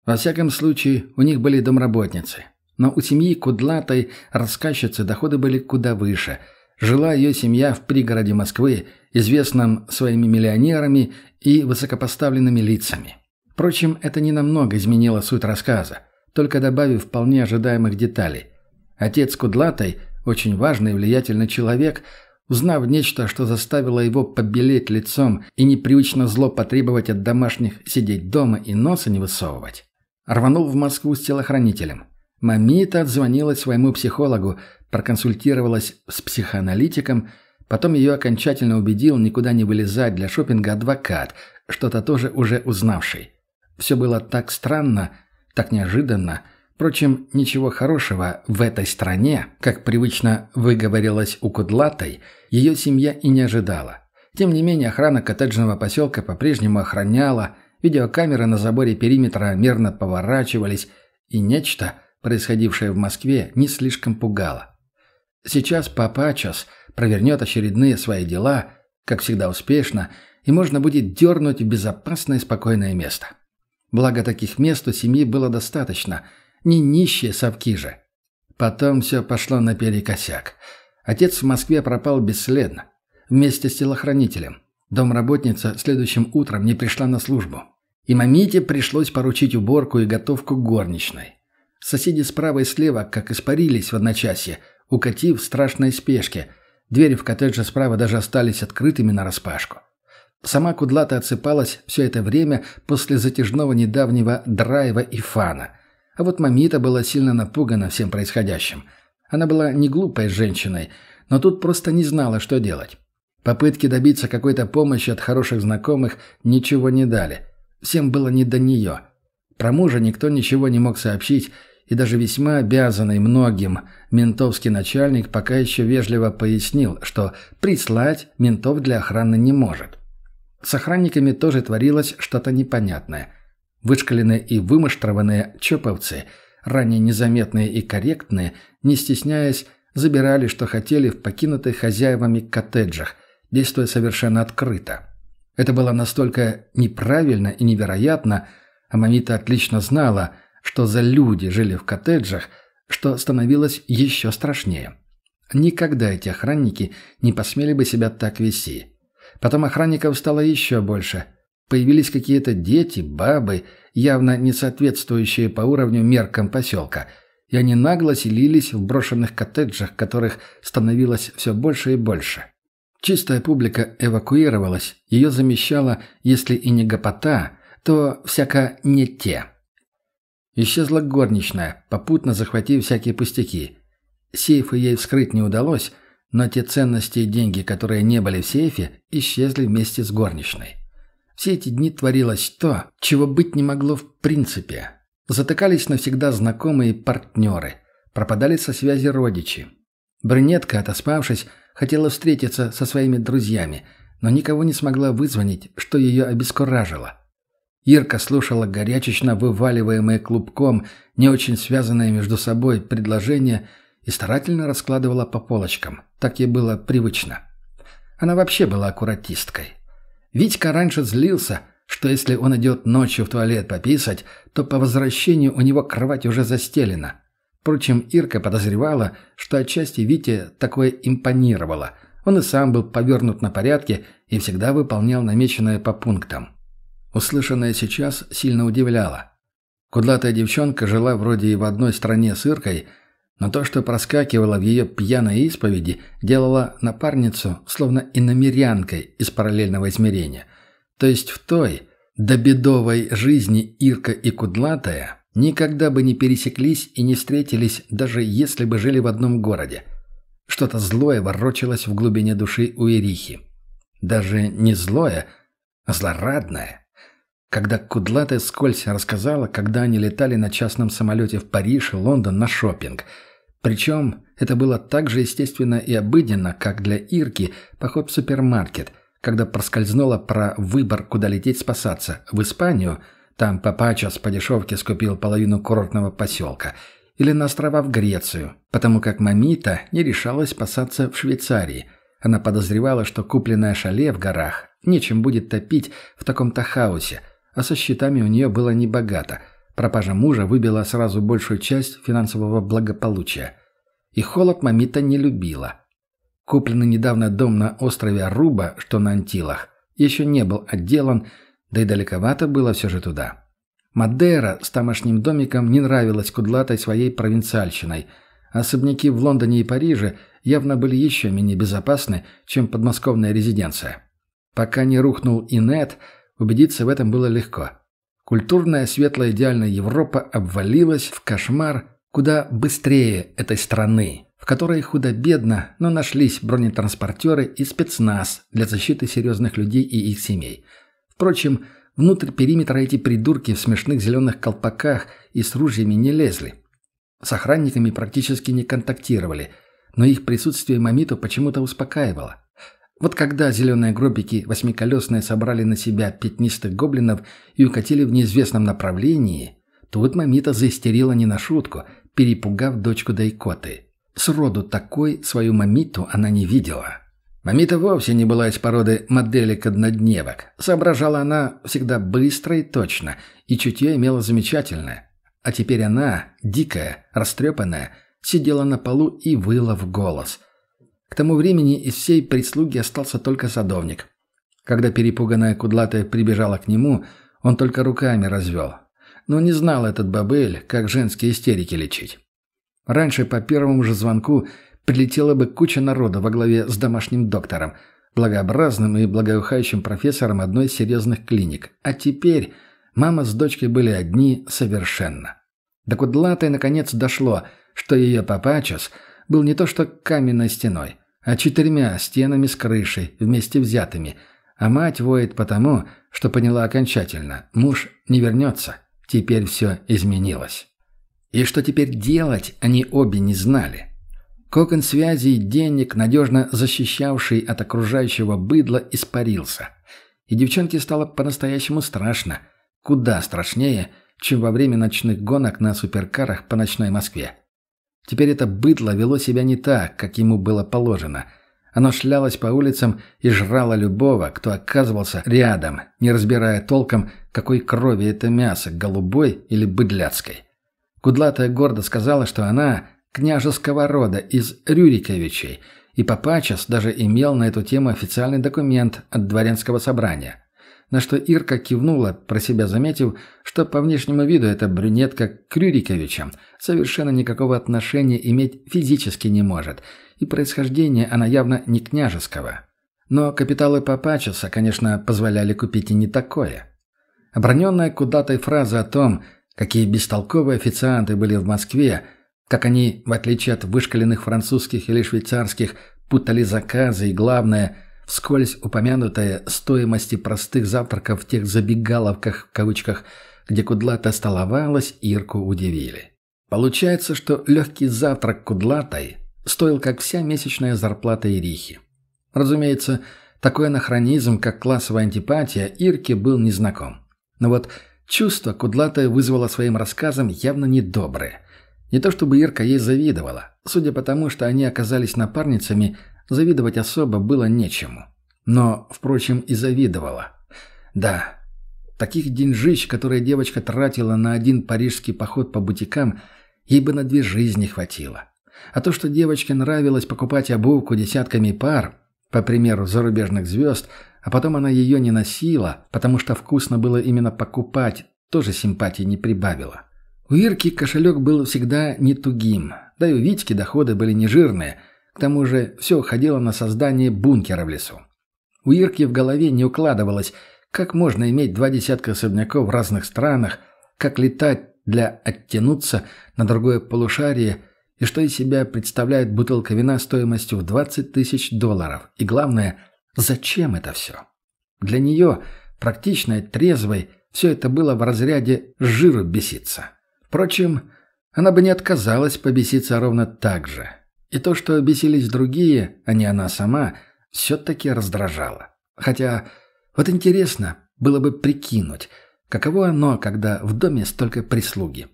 Во всяком случае, у них были домработницы. Но у семьи Кудлатой рассказчицы доходы были куда выше. Жила ее семья в пригороде Москвы, известном своими миллионерами и высокопоставленными лицами. Впрочем, это не намного изменило суть рассказа, только добавив вполне ожидаемых деталей. Отец Кудлатой, очень важный и влиятельный человек – Узнав нечто, что заставило его побелеть лицом и непривычно зло потребовать от домашних сидеть дома и носа не высовывать, рванул в Москву с телохранителем. Мамита отзвонилась своему психологу, проконсультировалась с психоаналитиком, потом ее окончательно убедил никуда не вылезать для шопинга адвокат, что-то тоже уже узнавший. Все было так странно, так неожиданно, Впрочем, ничего хорошего в этой стране, как привычно выговорилось у Кудлатой, ее семья и не ожидала. Тем не менее, охрана коттеджного поселка по-прежнему охраняла, видеокамеры на заборе периметра мерно поворачивались, и нечто, происходившее в Москве, не слишком пугало. Сейчас папа час провернет очередные свои дела, как всегда успешно, и можно будет дернуть в безопасное спокойное место. Благо таких мест у семьи было достаточно – не нищие совки же. Потом все пошло наперекосяк. Отец в Москве пропал бесследно. Вместе с телохранителем. Домработница следующим утром не пришла на службу. И Мамите пришлось поручить уборку и готовку горничной. Соседи справа и слева как испарились в одночасье, укатив в страшной спешке. Двери в коттедже справа даже остались открытыми нараспашку. Сама Кудлата отсыпалась все это время после затяжного недавнего драйва и фана. А вот Мамита была сильно напугана всем происходящим. Она была не глупой женщиной, но тут просто не знала, что делать. Попытки добиться какой-то помощи от хороших знакомых ничего не дали. Всем было не до нее. Про мужа никто ничего не мог сообщить, и даже весьма обязанный многим ментовский начальник пока еще вежливо пояснил, что прислать ментов для охраны не может. С охранниками тоже творилось что-то непонятное. Вышкаленные и вымаштрованные чоповцы, ранее незаметные и корректные, не стесняясь, забирали, что хотели в покинутых хозяевами коттеджах, действуя совершенно открыто. Это было настолько неправильно и невероятно, а Мамита отлично знала, что за люди жили в коттеджах, что становилось еще страшнее. Никогда эти охранники не посмели бы себя так вести. Потом охранников стало еще больше – Появились какие-то дети, бабы, явно не соответствующие по уровню меркам поселка, и они нагло селились в брошенных коттеджах, которых становилось все больше и больше. Чистая публика эвакуировалась, ее замещала, если и не гопота, то всяко не те. Исчезла горничная, попутно захватив всякие пустяки. Сейфы ей вскрыть не удалось, но те ценности и деньги, которые не были в сейфе, исчезли вместе с горничной. Все эти дни творилось то, чего быть не могло в принципе. Затыкались навсегда знакомые партнеры. Пропадали со связи родичи. Брюнетка, отоспавшись, хотела встретиться со своими друзьями, но никого не смогла вызвонить, что ее обескуражило. Ирка слушала горячечно вываливаемые клубком, не очень связанные между собой предложения и старательно раскладывала по полочкам. Так ей было привычно. Она вообще была аккуратисткой. Витька раньше злился, что если он идет ночью в туалет пописать, то по возвращению у него кровать уже застелена. Впрочем, Ирка подозревала, что отчасти Вите такое импонировало. Он и сам был повернут на порядке и всегда выполнял намеченное по пунктам. Услышанное сейчас сильно удивляло. Кудлатая девчонка жила вроде и в одной стране с Иркой, но то, что проскакивало в ее пьяной исповеди, делало напарницу словно иномерянкой из параллельного измерения. То есть в той, добедовой жизни Ирка и Кудлатая никогда бы не пересеклись и не встретились, даже если бы жили в одном городе. Что-то злое ворочалось в глубине души у Ирихи. Даже не злое, а злорадное. Когда Кудлатая скользь рассказала, когда они летали на частном самолете в Париж и Лондон на шопинг. Причем это было так же естественно и обыденно, как для Ирки поход в супермаркет, когда проскользнула про выбор, куда лететь спасаться. В Испанию, там Папачас по дешевке скупил половину курортного поселка. Или на острова в Грецию, потому как Мамита не решалась спасаться в Швейцарии. Она подозревала, что купленное шале в горах нечем будет топить в таком-то хаосе – а со счетами у нее было небогато. Пропажа мужа выбила сразу большую часть финансового благополучия. И холод Мамита не любила. Купленный недавно дом на острове Аруба, что на Антилах, еще не был отделан, да и далековато было все же туда. Мадейра с тамошним домиком не нравилась кудлатой своей провинциальщиной. Особняки в Лондоне и Париже явно были еще менее безопасны, чем подмосковная резиденция. Пока не рухнул Инет – Убедиться в этом было легко. Культурная светлая идеальная Европа обвалилась в кошмар куда быстрее этой страны, в которой худо-бедно, но нашлись бронетранспортеры и спецназ для защиты серьезных людей и их семей. Впрочем, внутрь периметра эти придурки в смешных зеленых колпаках и с ружьями не лезли. С охранниками практически не контактировали, но их присутствие Мамиту почему-то успокаивало. Вот когда зеленые гробики восьмиколесные собрали на себя пятнистых гоблинов и укатили в неизвестном направлении, тут Мамита заистерила не на шутку, перепугав дочку Дайкоты. Сроду такой свою Мамиту она не видела. Мамита вовсе не была из породы моделек-однодневок. Соображала она всегда быстро и точно, и чутье имела замечательное. А теперь она, дикая, растрепанная, сидела на полу и выла в голос – к тому времени из всей прислуги остался только садовник. Когда перепуганная кудлатая прибежала к нему, он только руками развел. Но не знал этот бабель, как женские истерики лечить. Раньше по первому же звонку прилетела бы куча народа во главе с домашним доктором, благообразным и благоухающим профессором одной из серьезных клиник. А теперь мама с дочкой были одни совершенно. До Кудлатой наконец дошло, что ее папачас – был не то что каменной стеной, а четырьмя стенами с крышей, вместе взятыми, а мать воет потому, что поняла окончательно, муж не вернется, теперь все изменилось. И что теперь делать, они обе не знали. Кокон связи и денег, надежно защищавший от окружающего быдла, испарился. И девчонке стало по-настоящему страшно. Куда страшнее, чем во время ночных гонок на суперкарах по ночной Москве. Теперь это быдло вело себя не так, как ему было положено. Оно шлялось по улицам и жрало любого, кто оказывался рядом, не разбирая толком, какой крови это мясо, голубой или быдляцкой. Кудлатая гордо сказала, что она княжеского рода из Рюриковичей, и Папачас даже имел на эту тему официальный документ от дворянского собрания на что Ирка кивнула, про себя заметив, что по внешнему виду эта брюнетка к Рюриковичам совершенно никакого отношения иметь физически не может, и происхождение она явно не княжеского. Но капиталы Папачеса, конечно, позволяли купить и не такое. Оброненная куда-то фраза о том, какие бестолковые официанты были в Москве, как они, в отличие от вышкаленных французских или швейцарских, путали заказы и, главное – Вскользь упомянутая стоимости простых завтраков в тех «забегаловках» в кавычках, где Кудлата столовалась, Ирку удивили. Получается, что легкий завтрак Кудлатой стоил как вся месячная зарплата Ирихи. Разумеется, такой анахронизм, как классовая антипатия, Ирке был незнаком. Но вот чувство Кудлатая вызвало своим рассказом явно недоброе. Не то чтобы Ирка ей завидовала. Судя по тому, что они оказались напарницами, Завидовать особо было нечему. Но, впрочем, и завидовала. Да, таких деньжищ, которые девочка тратила на один парижский поход по бутикам, ей бы на две жизни хватило. А то, что девочке нравилось покупать обувку десятками пар, по примеру зарубежных звезд, а потом она ее не носила, потому что вкусно было именно покупать, тоже симпатии не прибавило. У Ирки кошелек был всегда не тугим, да и у Витьки доходы были не жирные, к тому же все уходило на создание бункера в лесу. У Ирки в голове не укладывалось, как можно иметь два десятка особняков в разных странах, как летать для оттянуться на другое полушарие и что из себя представляет бутылка вина стоимостью в 20 тысяч долларов. И главное, зачем это все? Для нее, практичной, трезвой, все это было в разряде «жиру беситься». Впрочем, она бы не отказалась побеситься ровно так же. И то, что бесились другие, а не она сама, все-таки раздражало. Хотя, вот интересно, было бы прикинуть, каково оно, когда в доме столько прислуги.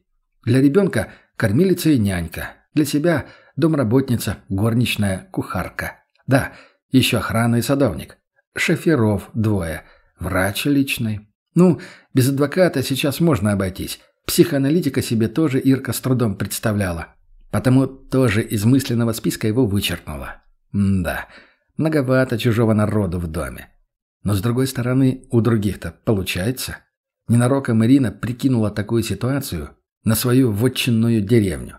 Для ребенка кормилица и нянька, для себя домработница, горничная, кухарка. Да, еще охрана и садовник. Шоферов двое, врач личный. Ну, без адвоката сейчас можно обойтись. Психоаналитика себе тоже Ирка с трудом представляла. Потому тоже из мысленного списка его вычеркнула. Да, многовато чужого народу в доме. Но с другой стороны, у других-то получается. Ненароком Ирина прикинула такую ситуацию на свою вотчинную деревню.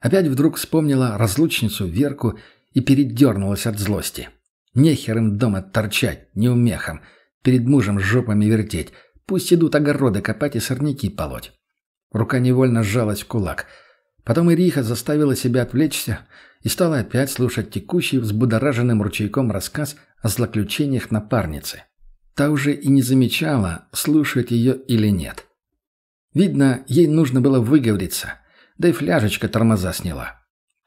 Опять вдруг вспомнила разлучницу Верку и передернулась от злости. Нехер им дома торчать, неумехом, перед мужем жопами вертеть. Пусть идут огороды копать и сорняки полоть. Рука невольно сжалась в кулак. Потом Ириха заставила себя отвлечься и стала опять слушать текущий взбудораженным ручейком рассказ о злоключениях напарницы. Та уже и не замечала, слушает ее или нет. Видно, ей нужно было выговориться, да и фляжечка тормоза сняла.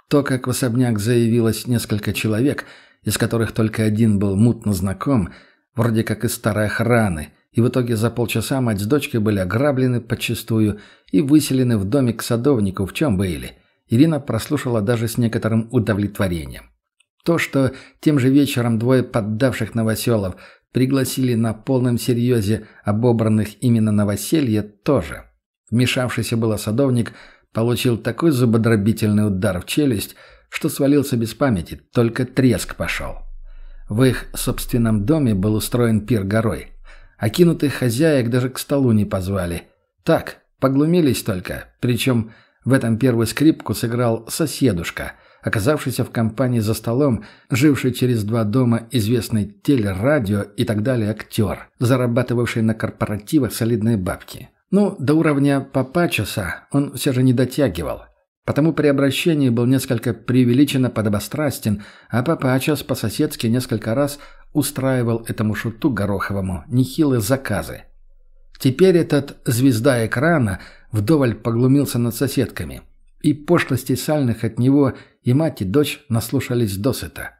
То, как в особняк заявилось несколько человек, из которых только один был мутно знаком, вроде как из старой охраны, и в итоге за полчаса мать с дочкой были ограблены подчистую и выселены в домик к садовнику, в чем были. Ирина прослушала даже с некоторым удовлетворением. То, что тем же вечером двое поддавших новоселов пригласили на полном серьезе обобранных именно новоселье, тоже. Вмешавшийся было садовник получил такой зубодробительный удар в челюсть, что свалился без памяти, только треск пошел. В их собственном доме был устроен пир горой – Окинутых хозяек даже к столу не позвали. Так, поглумились только. Причем в этом первую скрипку сыграл соседушка, оказавшийся в компании за столом, живший через два дома известный телерадио и так далее актер, зарабатывавший на корпоративах солидные бабки. Ну, до уровня папачоса он все же не дотягивал. Потому при обращении был несколько преувеличенно подобострастен, а папачос по-соседски несколько раз устраивал этому шуту Гороховому нехилые заказы. Теперь этот звезда экрана вдоволь поглумился над соседками, и пошлостей сальных от него и мать, и дочь наслушались досыта.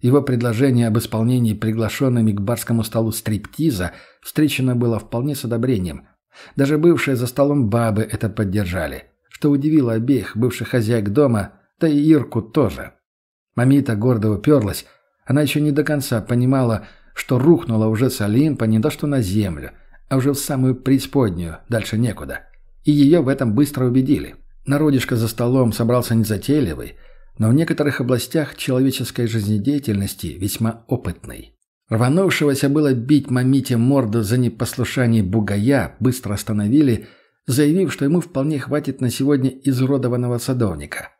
Его предложение об исполнении приглашенными к барскому столу стриптиза встречено было вполне с одобрением. Даже бывшие за столом бабы это поддержали, что удивило обеих бывших хозяек дома, да и Ирку тоже. Мамита гордо уперлась, она еще не до конца понимала, что рухнула уже с Олимпа не то что на землю, а уже в самую преисподнюю, дальше некуда. И ее в этом быстро убедили. Народишко за столом собрался незатейливый, но в некоторых областях человеческой жизнедеятельности весьма опытный. Рванувшегося было бить мамите морду за непослушание бугая быстро остановили, заявив, что ему вполне хватит на сегодня изуродованного садовника.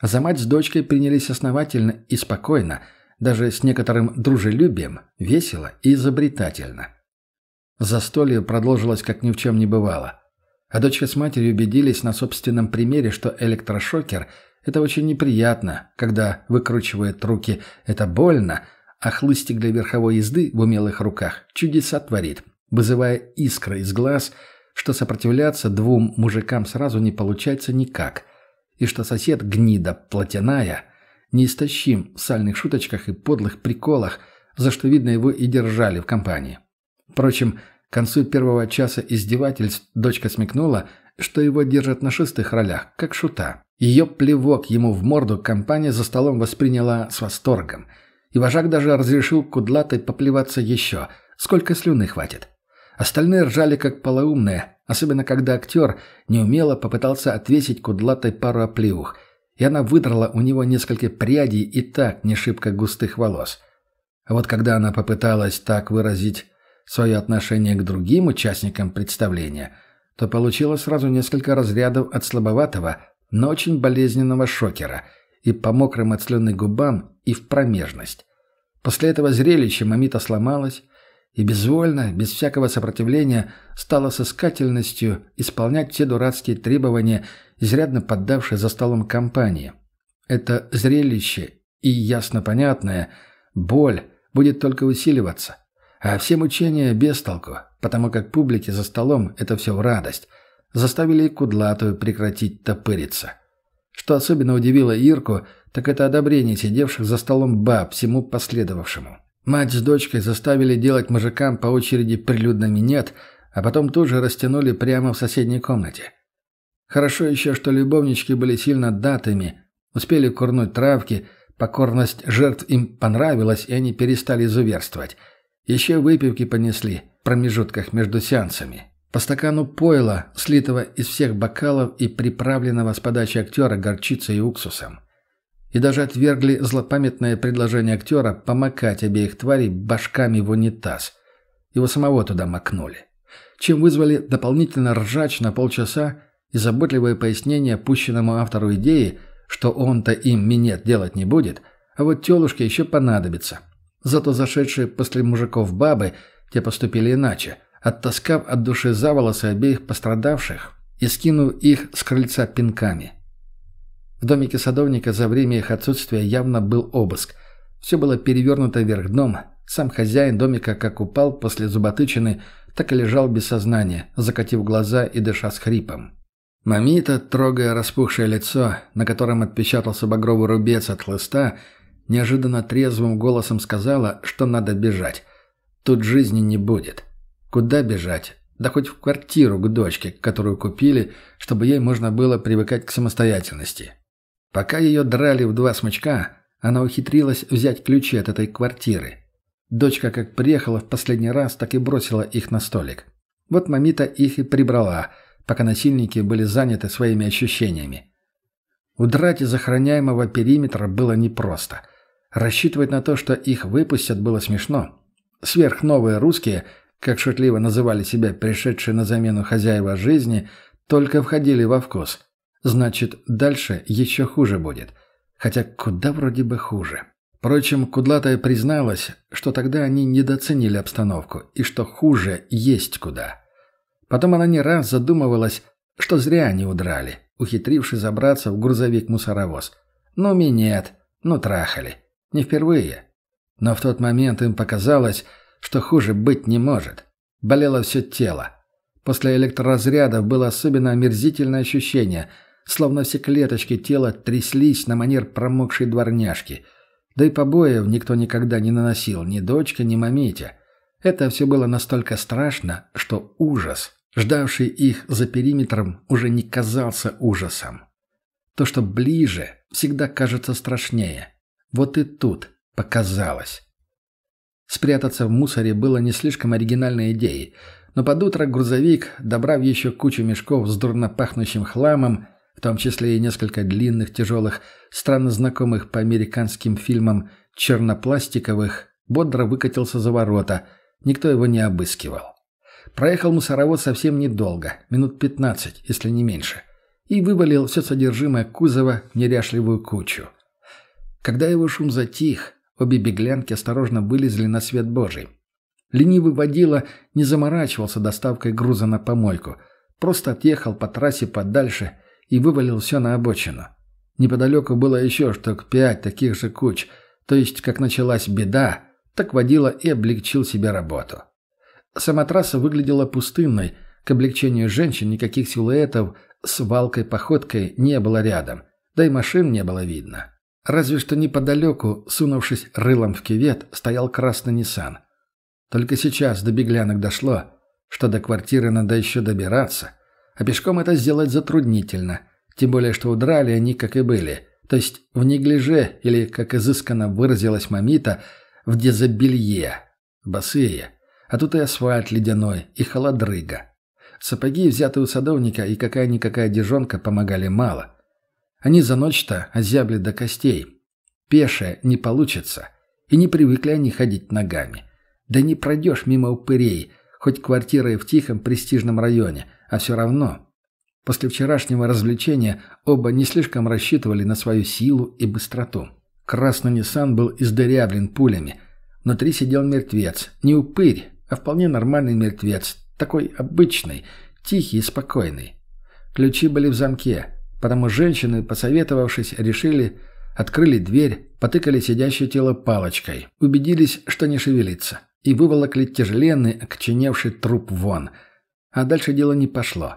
За мать с дочкой принялись основательно и спокойно – даже с некоторым дружелюбием, весело и изобретательно. Застолье продолжилось, как ни в чем не бывало. А дочка с матерью убедились на собственном примере, что электрошокер – это очень неприятно, когда выкручивает руки «это больно», а хлыстик для верховой езды в умелых руках чудеса творит, вызывая искры из глаз, что сопротивляться двум мужикам сразу не получается никак, и что сосед гнида плотяная – неистощим в сальных шуточках и подлых приколах, за что, видно, его и держали в компании. Впрочем, к концу первого часа издевательств дочка смекнула, что его держат на шестых ролях, как шута. Ее плевок ему в морду компания за столом восприняла с восторгом. И вожак даже разрешил кудлатой поплеваться еще, сколько слюны хватит. Остальные ржали как полоумные, особенно когда актер неумело попытался отвесить кудлатой пару оплеух – и она выдрала у него несколько прядей и так не шибко густых волос. А вот когда она попыталась так выразить свое отношение к другим участникам представления, то получила сразу несколько разрядов от слабоватого, но очень болезненного шокера и по мокрым от слюны губам, и в промежность. После этого зрелища Мамита сломалась и безвольно, без всякого сопротивления, стала с искательностью исполнять все дурацкие требования, изрядно поддавшие за столом компании. Это зрелище и ясно понятное, боль будет только усиливаться. А все мучения без толку, потому как публике за столом это все в радость. Заставили и Кудлатую прекратить топыриться. Что особенно удивило Ирку, так это одобрение сидевших за столом баб всему последовавшему. Мать с дочкой заставили делать мужикам по очереди прилюдно минет, а потом тут же растянули прямо в соседней комнате. Хорошо еще, что любовнички были сильно датыми, успели курнуть травки, покорность жертв им понравилась, и они перестали изуверствовать. Еще выпивки понесли в промежутках между сеансами. По стакану пойла, слитого из всех бокалов и приправленного с подачи актера горчицей и уксусом и даже отвергли злопамятное предложение актера помакать обеих тварей башками в унитаз. Его самого туда макнули. Чем вызвали дополнительно ржач на полчаса и заботливое пояснение пущенному автору идеи, что он-то им минет делать не будет, а вот телушке еще понадобится. Зато зашедшие после мужиков бабы, те поступили иначе, оттаскав от души за волосы обеих пострадавших и скинув их с крыльца пинками. В домике садовника за время их отсутствия явно был обыск. Все было перевернуто вверх дном. Сам хозяин домика как упал после зуботычины, так и лежал без сознания, закатив глаза и дыша с хрипом. Мамита, трогая распухшее лицо, на котором отпечатался багровый рубец от хлыста, неожиданно трезвым голосом сказала, что надо бежать. Тут жизни не будет. Куда бежать? Да хоть в квартиру к дочке, которую купили, чтобы ей можно было привыкать к самостоятельности. Пока ее драли в два смычка, она ухитрилась взять ключи от этой квартиры. Дочка как приехала в последний раз, так и бросила их на столик. Вот Мамита их и прибрала, пока насильники были заняты своими ощущениями. Удрать из охраняемого периметра было непросто. Рассчитывать на то, что их выпустят, было смешно. Сверхновые русские, как шутливо называли себя пришедшие на замену хозяева жизни, только входили во вкус. Значит, дальше еще хуже будет. Хотя куда вроде бы хуже. Впрочем, Кудлатая призналась, что тогда они недооценили обстановку, и что хуже есть куда. Потом она не раз задумывалась, что зря они удрали, ухитрившись забраться в грузовик-мусоровоз. Ну, минет, ну, трахали. Не впервые. Но в тот момент им показалось, что хуже быть не может. Болело все тело. После электроразрядов было особенно омерзительное ощущение – словно все клеточки тела тряслись на манер промокшей дворняжки. Да и побоев никто никогда не наносил, ни дочка, ни мамитя. Это все было настолько страшно, что ужас, ждавший их за периметром, уже не казался ужасом. То, что ближе, всегда кажется страшнее. Вот и тут показалось. Спрятаться в мусоре было не слишком оригинальной идеей, но под утро грузовик, добрав еще кучу мешков с дурно пахнущим хламом, в том числе и несколько длинных, тяжелых, странно знакомых по американским фильмам чернопластиковых, бодро выкатился за ворота. Никто его не обыскивал. Проехал мусоровоз совсем недолго, минут пятнадцать, если не меньше, и вывалил все содержимое кузова в неряшливую кучу. Когда его шум затих, обе беглянки осторожно вылезли на свет Божий. Ленивый водила не заморачивался доставкой груза на помойку, просто отъехал по трассе подальше и вывалил все на обочину. Неподалеку было еще штук пять таких же куч, то есть, как началась беда, так водила и облегчил себе работу. Сама трасса выглядела пустынной, к облегчению женщин никаких силуэтов с валкой-походкой не было рядом, да и машин не было видно. Разве что неподалеку, сунувшись рылом в кювет, стоял красный Ниссан. Только сейчас до беглянок дошло, что до квартиры надо еще добираться, а пешком это сделать затруднительно. Тем более, что удрали они, как и были. То есть в неглиже, или, как изысканно выразилась Мамита, в дезобелье. Босые. А тут и асфальт ледяной, и холодрыга. Сапоги, взятые у садовника, и какая-никакая дежонка помогали мало. Они за ночь-то озябли до костей. Пешее не получится. И не привыкли они ходить ногами. Да не пройдешь мимо упырей, хоть квартира и в тихом престижном районе, а все равно. После вчерашнего развлечения оба не слишком рассчитывали на свою силу и быстроту. Красный Ниссан был издырявлен пулями. Внутри сидел мертвец. Не упырь, а вполне нормальный мертвец. Такой обычный, тихий и спокойный. Ключи были в замке, потому женщины, посоветовавшись, решили, открыли дверь, потыкали сидящее тело палочкой, убедились, что не шевелится, и выволокли тяжеленный, окоченевший труп вон. А дальше дело не пошло.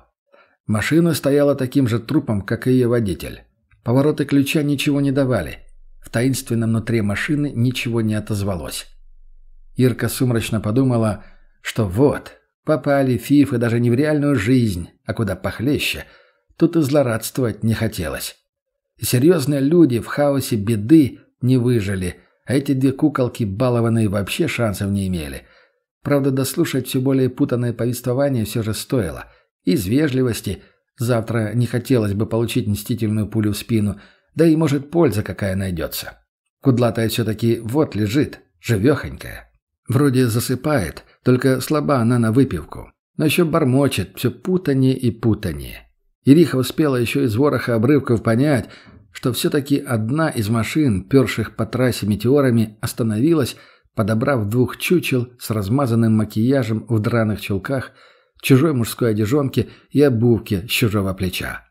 Машина стояла таким же трупом, как и ее водитель. Повороты ключа ничего не давали. В таинственном внутри машины ничего не отозвалось. Ирка сумрачно подумала, что вот, попали фифы даже не в реальную жизнь, а куда похлеще. Тут и злорадствовать не хотелось. И серьезные люди в хаосе беды не выжили, а эти две куколки балованные вообще шансов не имели. Правда, дослушать все более путанное повествование все же стоило. Из вежливости завтра не хотелось бы получить мстительную пулю в спину, да и, может, польза какая найдется. Кудлатая все-таки вот лежит, живехонькая. Вроде засыпает, только слаба она на выпивку. Но еще бормочет, все путанее и путанее. Ириха успела еще из вороха обрывков понять, что все-таки одна из машин, перших по трассе метеорами, остановилась, подобрав двух чучел с размазанным макияжем в драных чулках, чужой мужской одежонке и обувке с чужого плеча.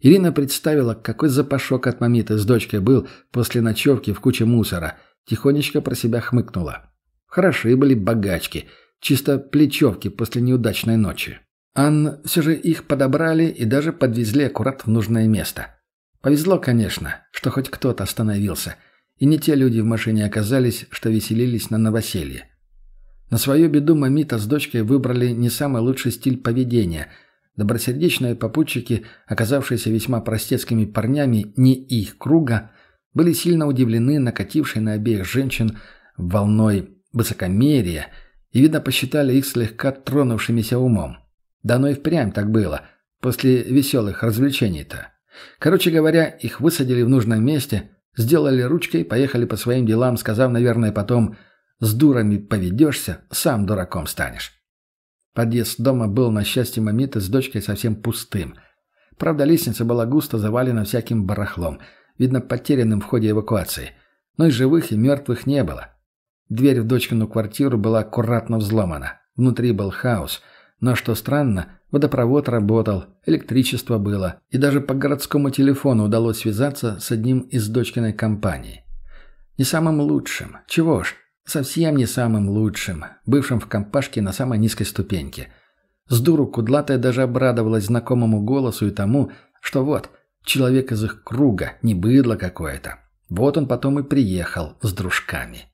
Ирина представила, какой запашок от мамиты с дочкой был после ночевки в куче мусора, тихонечко про себя хмыкнула. Хороши были богачки, чисто плечевки после неудачной ночи. Ан все же их подобрали и даже подвезли аккурат в нужное место. Повезло, конечно, что хоть кто-то остановился, и не те люди в машине оказались, что веселились на новоселье. На свою беду Мамита с дочкой выбрали не самый лучший стиль поведения. Добросердечные попутчики, оказавшиеся весьма простецкими парнями не их круга, были сильно удивлены накатившей на обеих женщин волной высокомерия и, видно, посчитали их слегка тронувшимися умом. Да оно и впрямь так было, после веселых развлечений-то. Короче говоря, их высадили в нужном месте, сделали ручкой, поехали по своим делам, сказав, наверное, потом «С дурами поведешься, сам дураком станешь». Подъезд дома был, на счастье Мамиты, с дочкой совсем пустым. Правда, лестница была густо завалена всяким барахлом, видно, потерянным в ходе эвакуации. Но и живых, и мертвых не было. Дверь в дочкину квартиру была аккуратно взломана. Внутри был хаос. Но, что странно, водопровод работал, электричество было, и даже по городскому телефону удалось связаться с одним из дочкиной компаний. Не самым лучшим. Чего ж, совсем не самым лучшим, бывшим в компашке на самой низкой ступеньке. С дуру кудлатая даже обрадовалась знакомому голосу и тому, что вот, человек из их круга, не быдло какое-то. Вот он потом и приехал с дружками.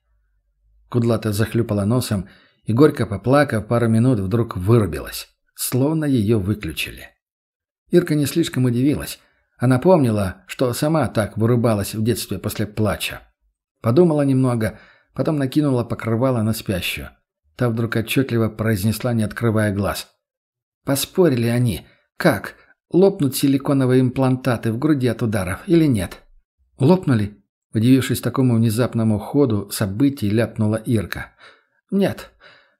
Кудлата захлюпала носом и, горько поплакав, пару минут вдруг вырубилась. Словно ее выключили. Ирка не слишком удивилась. Она помнила, что сама так вырубалась в детстве после плача. Подумала немного, потом накинула покрывало на спящую. Та вдруг отчетливо произнесла, не открывая глаз. «Поспорили они. Как? Лопнут силиконовые имплантаты в груди от ударов или нет?» «Лопнули?» Удивившись такому внезапному ходу событий, ляпнула Ирка. «Нет.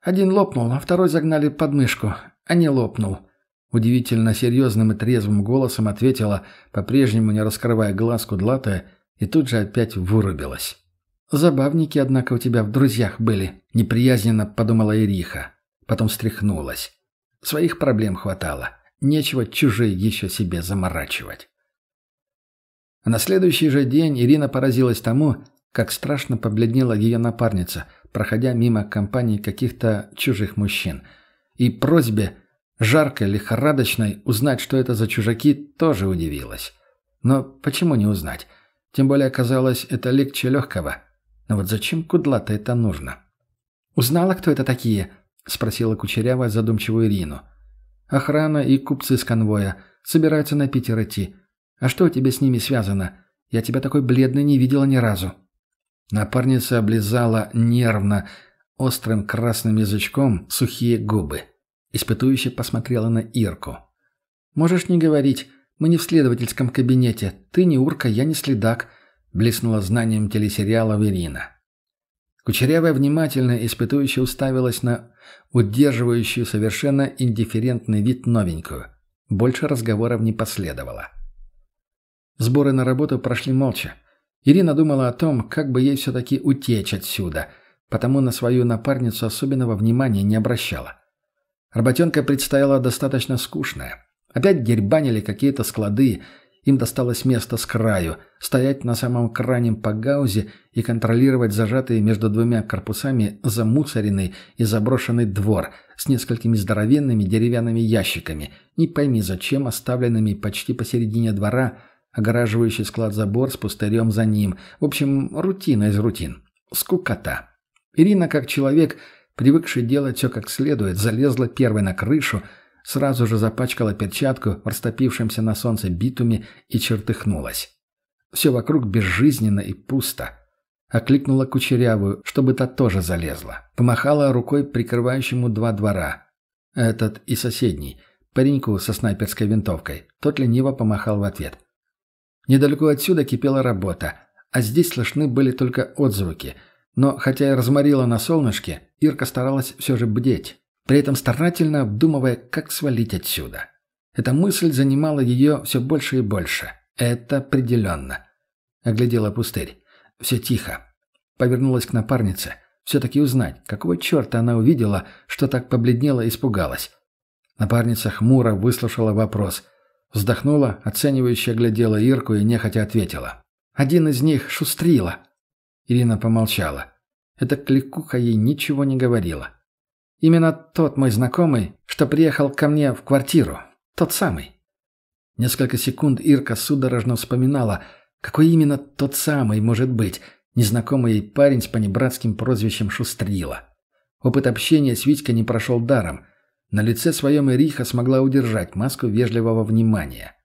Один лопнул, а второй загнали под мышку. А не лопнул». Удивительно серьезным и трезвым голосом ответила, по-прежнему не раскрывая глаз кудлатая, и тут же опять вырубилась. «Забавники, однако, у тебя в друзьях были», — неприязненно подумала Ириха. Потом встряхнулась. Своих проблем хватало. Нечего чужие еще себе заморачивать. А на следующий же день Ирина поразилась тому, как страшно побледнела ее напарница, проходя мимо компании каких-то чужих мужчин. И просьбе, жаркой, лихорадочной, узнать, что это за чужаки, тоже удивилась. Но почему не узнать? Тем более оказалось, это легче легкого. Но вот зачем кудлато это нужно? «Узнала, кто это такие?» — спросила Кучерявая задумчивую Ирину. «Охрана и купцы с конвоя. Собираются на Питер идти. А что у тебя с ними связано? Я тебя такой бледной не видела ни разу». Напарница облизала нервно, острым красным язычком, сухие губы. Испытующе посмотрела на Ирку. «Можешь не говорить. Мы не в следовательском кабинете. Ты не урка, я не следак», — блеснула знанием телесериала Ирина. Кучерявая внимательно испытующе уставилась на удерживающую совершенно индифферентный вид новенькую. Больше разговоров не последовало. Сборы на работу прошли молча. Ирина думала о том, как бы ей все-таки утечь отсюда, потому на свою напарницу особенного внимания не обращала. Работенка предстояла достаточно скучная. Опять дерьбанили какие-то склады, им досталось место с краю, стоять на самом крайнем погаузе и контролировать зажатый между двумя корпусами замусоренный и заброшенный двор с несколькими здоровенными деревянными ящиками, не пойми зачем оставленными почти посередине двора, огораживающий склад-забор с пустырем за ним. В общем, рутина из рутин. Скукота. Ирина, как человек, привыкший делать все как следует, залезла первой на крышу, Сразу же запачкала перчатку в растопившемся на солнце битуме и чертыхнулась. Все вокруг безжизненно и пусто. Окликнула кучерявую, чтобы та тоже залезла. Помахала рукой прикрывающему два двора. Этот и соседний. Пареньку со снайперской винтовкой. Тот лениво помахал в ответ. Недалеко отсюда кипела работа, а здесь слышны были только отзвуки. Но, хотя и разморила на солнышке, Ирка старалась все же бдеть при этом старательно обдумывая, как свалить отсюда. Эта мысль занимала ее все больше и больше. Это определенно. Оглядела пустырь. Все тихо. Повернулась к напарнице. Все-таки узнать, какого черта она увидела, что так побледнела и испугалась. Напарница хмуро выслушала вопрос. Вздохнула, оценивающе глядела Ирку и нехотя ответила. «Один из них шустрила». Ирина помолчала. Эта кликуха ей ничего не говорила. Именно тот мой знакомый, что приехал ко мне в квартиру. Тот самый. Несколько секунд Ирка судорожно вспоминала, какой именно тот самый может быть, незнакомый ей парень с понебратским прозвищем Шустрила. Опыт общения с Витькой не прошел даром. На лице своем Ириха смогла удержать маску вежливого внимания.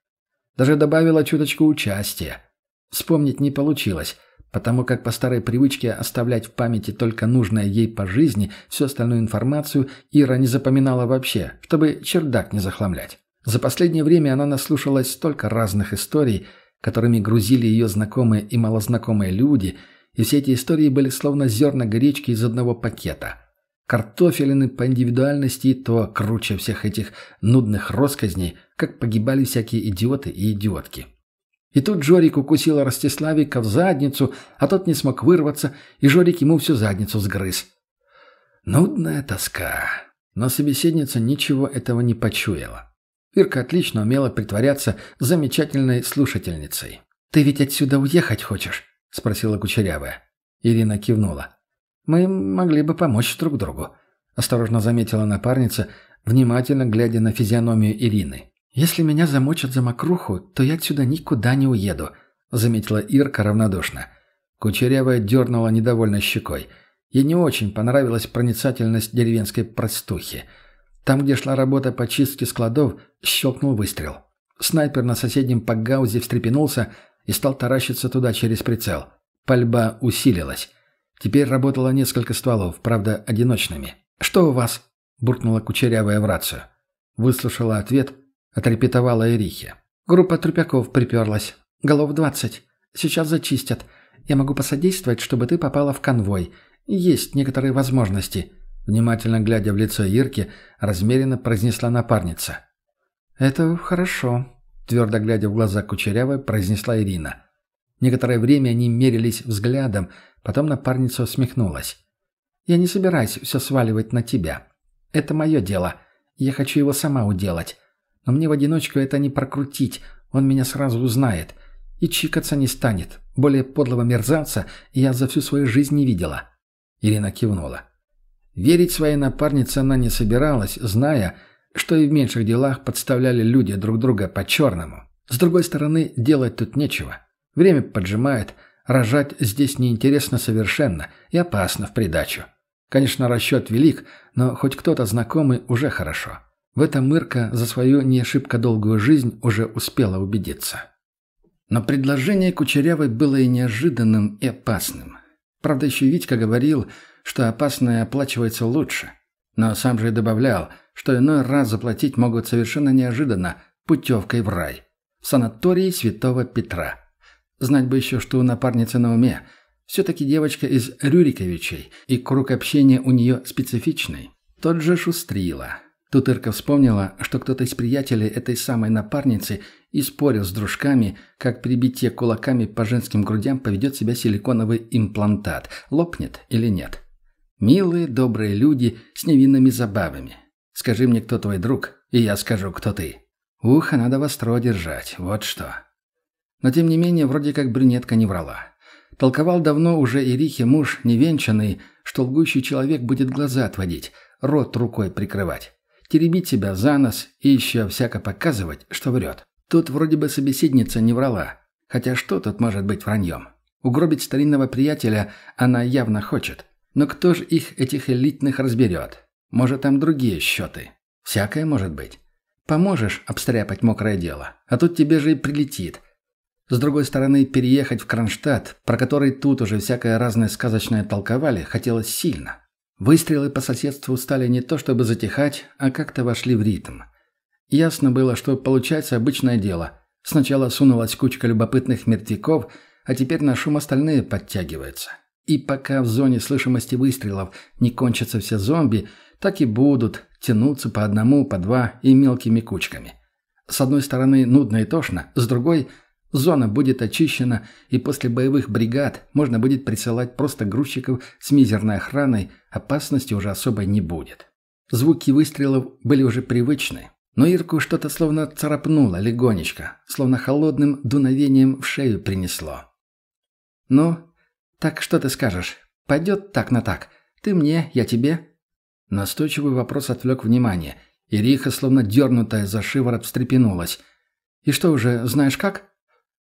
Даже добавила чуточку участия. Вспомнить не получилось, потому как по старой привычке оставлять в памяти только нужное ей по жизни, всю остальную информацию Ира не запоминала вообще, чтобы чердак не захламлять. За последнее время она наслушалась столько разных историй, которыми грузили ее знакомые и малознакомые люди, и все эти истории были словно зерна гречки из одного пакета. Картофелины по индивидуальности то круче всех этих нудных росказней, как погибали всякие идиоты и идиотки. И тут Жорик укусил Ростиславика в задницу, а тот не смог вырваться, и Жорик ему всю задницу сгрыз. Нудная тоска. Но собеседница ничего этого не почуяла. Ирка отлично умела притворяться замечательной слушательницей. «Ты ведь отсюда уехать хочешь?» — спросила Кучерявая. Ирина кивнула. «Мы могли бы помочь друг другу», — осторожно заметила напарница, внимательно глядя на физиономию Ирины. «Если меня замочат за мокруху, то я отсюда никуда не уеду», — заметила Ирка равнодушно. Кучерявая дернула недовольно щекой. Ей не очень понравилась проницательность деревенской простухи. Там, где шла работа по чистке складов, щелкнул выстрел. Снайпер на соседнем погаузе встрепенулся и стал таращиться туда через прицел. Пальба усилилась. Теперь работало несколько стволов, правда, одиночными. «Что у вас?» – буркнула Кучерявая в рацию. Выслушала ответ – отрепетовала Эрихе. «Группа трупяков приперлась. Голов двадцать. Сейчас зачистят. Я могу посодействовать, чтобы ты попала в конвой. Есть некоторые возможности». Внимательно глядя в лицо Ирки, размеренно произнесла напарница. «Это хорошо», — твердо глядя в глаза Кучерявой, произнесла Ирина. Некоторое время они мерились взглядом, потом напарница усмехнулась. «Я не собираюсь все сваливать на тебя. Это мое дело. Я хочу его сама уделать. Но мне в одиночку это не прокрутить, он меня сразу узнает. И чикаться не станет. Более подлого мерзавца я за всю свою жизнь не видела». Ирина кивнула. Верить своей напарнице она не собиралась, зная, что и в меньших делах подставляли люди друг друга по-черному. С другой стороны, делать тут нечего. Время поджимает, рожать здесь неинтересно совершенно и опасно в придачу. Конечно, расчет велик, но хоть кто-то знакомый уже хорошо. В этом Ирка за свою не ошибко долгую жизнь уже успела убедиться. Но предложение Кучерявой было и неожиданным, и опасным. Правда, еще Витька говорил, что опасное оплачивается лучше. Но сам же и добавлял, что иной раз заплатить могут совершенно неожиданно, путевкой в рай. В санатории Святого Петра. Знать бы еще, что у напарницы на уме. Все-таки девочка из Рюриковичей, и круг общения у нее специфичный. Тот же шустрила. Тут Ирка вспомнила, что кто-то из приятелей этой самой напарницы и спорил с дружками, как при битье кулаками по женским грудям поведет себя силиконовый имплантат, лопнет или нет. Милые, добрые люди с невинными забавами. Скажи мне, кто твой друг, и я скажу, кто ты. Ухо надо востро держать, вот что. Но тем не менее, вроде как брюнетка не врала. Толковал давно уже Ирихе муж невенчанный, что лгущий человек будет глаза отводить, рот рукой прикрывать теребить себя за нос и еще всяко показывать, что врет. Тут вроде бы собеседница не врала. Хотя что тут может быть враньем? Угробить старинного приятеля она явно хочет. Но кто же их, этих элитных, разберет? Может, там другие счеты? Всякое может быть. Поможешь обстряпать мокрое дело, а тут тебе же и прилетит. С другой стороны, переехать в Кронштадт, про который тут уже всякое разное сказочное толковали, хотелось сильно. Выстрелы по соседству стали не то чтобы затихать, а как-то вошли в ритм. Ясно было, что получается обычное дело. Сначала сунулась кучка любопытных мертвяков, а теперь на шум остальные подтягиваются. И пока в зоне слышимости выстрелов не кончатся все зомби, так и будут тянуться по одному, по два и мелкими кучками. С одной стороны нудно и тошно, с другой – Зона будет очищена, и после боевых бригад можно будет присылать просто грузчиков с мизерной охраной, опасности уже особой не будет. Звуки выстрелов были уже привычны, но Ирку что-то словно царапнуло легонечко, словно холодным дуновением в шею принесло. «Ну, так что ты скажешь? Пойдет так на так? Ты мне, я тебе?» Настойчивый вопрос отвлек внимание, и Риха, словно дернутая за шиворот, встрепенулась. «И что уже, знаешь как?»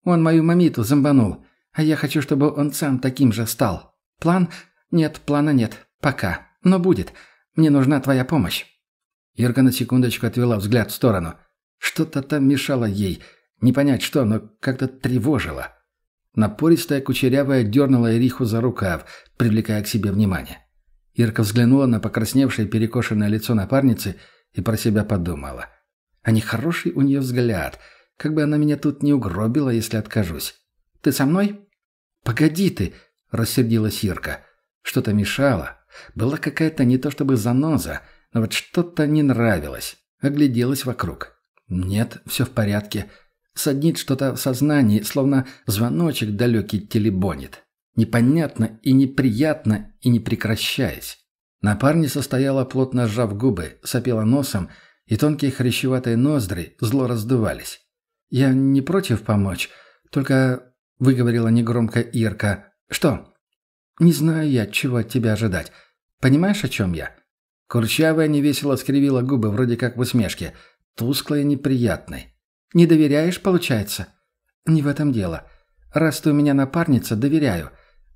Он мою мамиту зомбанул, а я хочу, чтобы он сам таким же стал. План? Нет, плана нет. Пока. Но будет. Мне нужна твоя помощь». Ирка на секундочку отвела взгляд в сторону. Что-то там мешало ей. Не понять что, но как-то тревожило. Напористая кучерявая дернула Ириху за рукав, привлекая к себе внимание. Ирка взглянула на покрасневшее перекошенное лицо напарницы и про себя подумала. А нехороший у нее взгляд — как бы она меня тут не угробила, если откажусь. Ты со мной?» «Погоди ты!» — рассердилась Ирка. Что-то мешало. Была какая-то не то чтобы заноза, но вот что-то не нравилось. Огляделась вокруг. «Нет, все в порядке. Саднит что-то в сознании, словно звоночек далекий телебонит. Непонятно и неприятно, и не прекращаясь. На парне состояла, плотно сжав губы, сопела носом, и тонкие хрящеватые ноздри зло раздувались. «Я не против помочь, только...» — выговорила негромко Ирка. «Что?» «Не знаю я, чего от тебя ожидать. Понимаешь, о чем я?» Курчавая невесело скривила губы, вроде как в усмешке. Тусклой и неприятной. «Не доверяешь, получается?» «Не в этом дело. Раз ты у меня напарница, доверяю.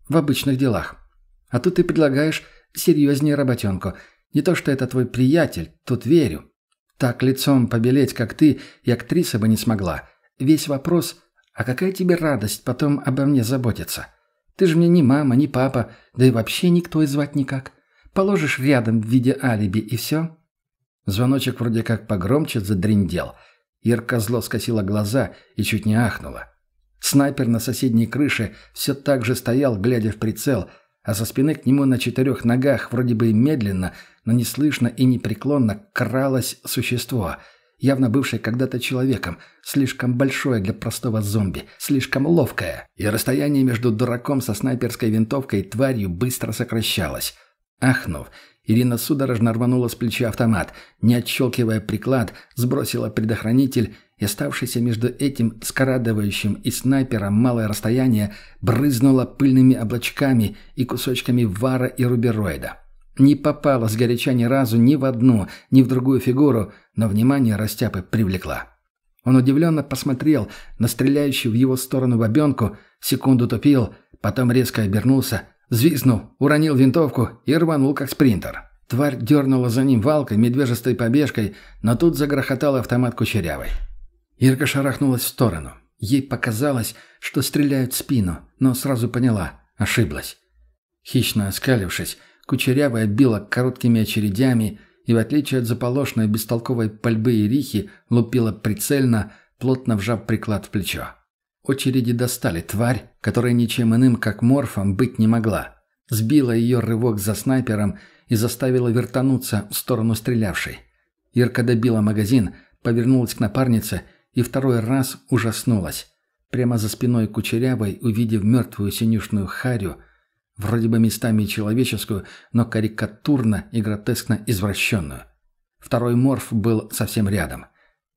В обычных делах. А тут ты предлагаешь серьезнее работенку. Не то, что это твой приятель, тут верю. Так лицом побелеть, как ты, и актриса бы не смогла. Весь вопрос, а какая тебе радость потом обо мне заботиться? Ты же мне ни мама, ни папа, да и вообще никто и звать никак. Положишь рядом в виде алиби, и все?» Звоночек вроде как погромче задрендел. Ирка зло скосила глаза и чуть не ахнула. Снайпер на соседней крыше все так же стоял, глядя в прицел, а со спины к нему на четырех ногах, вроде бы медленно, но неслышно и непреклонно кралось существо, явно бывшее когда-то человеком, слишком большое для простого зомби, слишком ловкое, и расстояние между дураком со снайперской винтовкой и тварью быстро сокращалось. Ахнув, Ирина судорожно рванула с плеча автомат, не отщелкивая приклад, сбросила предохранитель и оставшийся между этим скорадывающим и снайпером малое расстояние брызнуло пыльными облачками и кусочками вара и рубероида. Не попала с горяча ни разу ни в одну, ни в другую фигуру, но внимание Растяпы привлекла. Он удивленно посмотрел на стреляющую в его сторону бабенку, секунду тупил, потом резко обернулся, взвизнул, уронил винтовку и рванул как спринтер. Тварь дернула за ним валкой, медвежистой побежкой, но тут загрохотал автомат кучерявой. Ирка шарахнулась в сторону. Ей показалось, что стреляют в спину, но сразу поняла – ошиблась. Хищно оскалившись, Кучерявая била короткими очередями и, в отличие от заполошной бестолковой пальбы Ирихи, лупила прицельно, плотно вжав приклад в плечо. Очереди достали тварь, которая ничем иным, как морфом, быть не могла. Сбила ее рывок за снайпером и заставила вертануться в сторону стрелявшей. Ирка добила магазин, повернулась к напарнице и второй раз ужаснулась. Прямо за спиной Кучерявой, увидев мертвую синюшную харю, вроде бы местами человеческую, но карикатурно и гротескно извращенную. Второй морф был совсем рядом.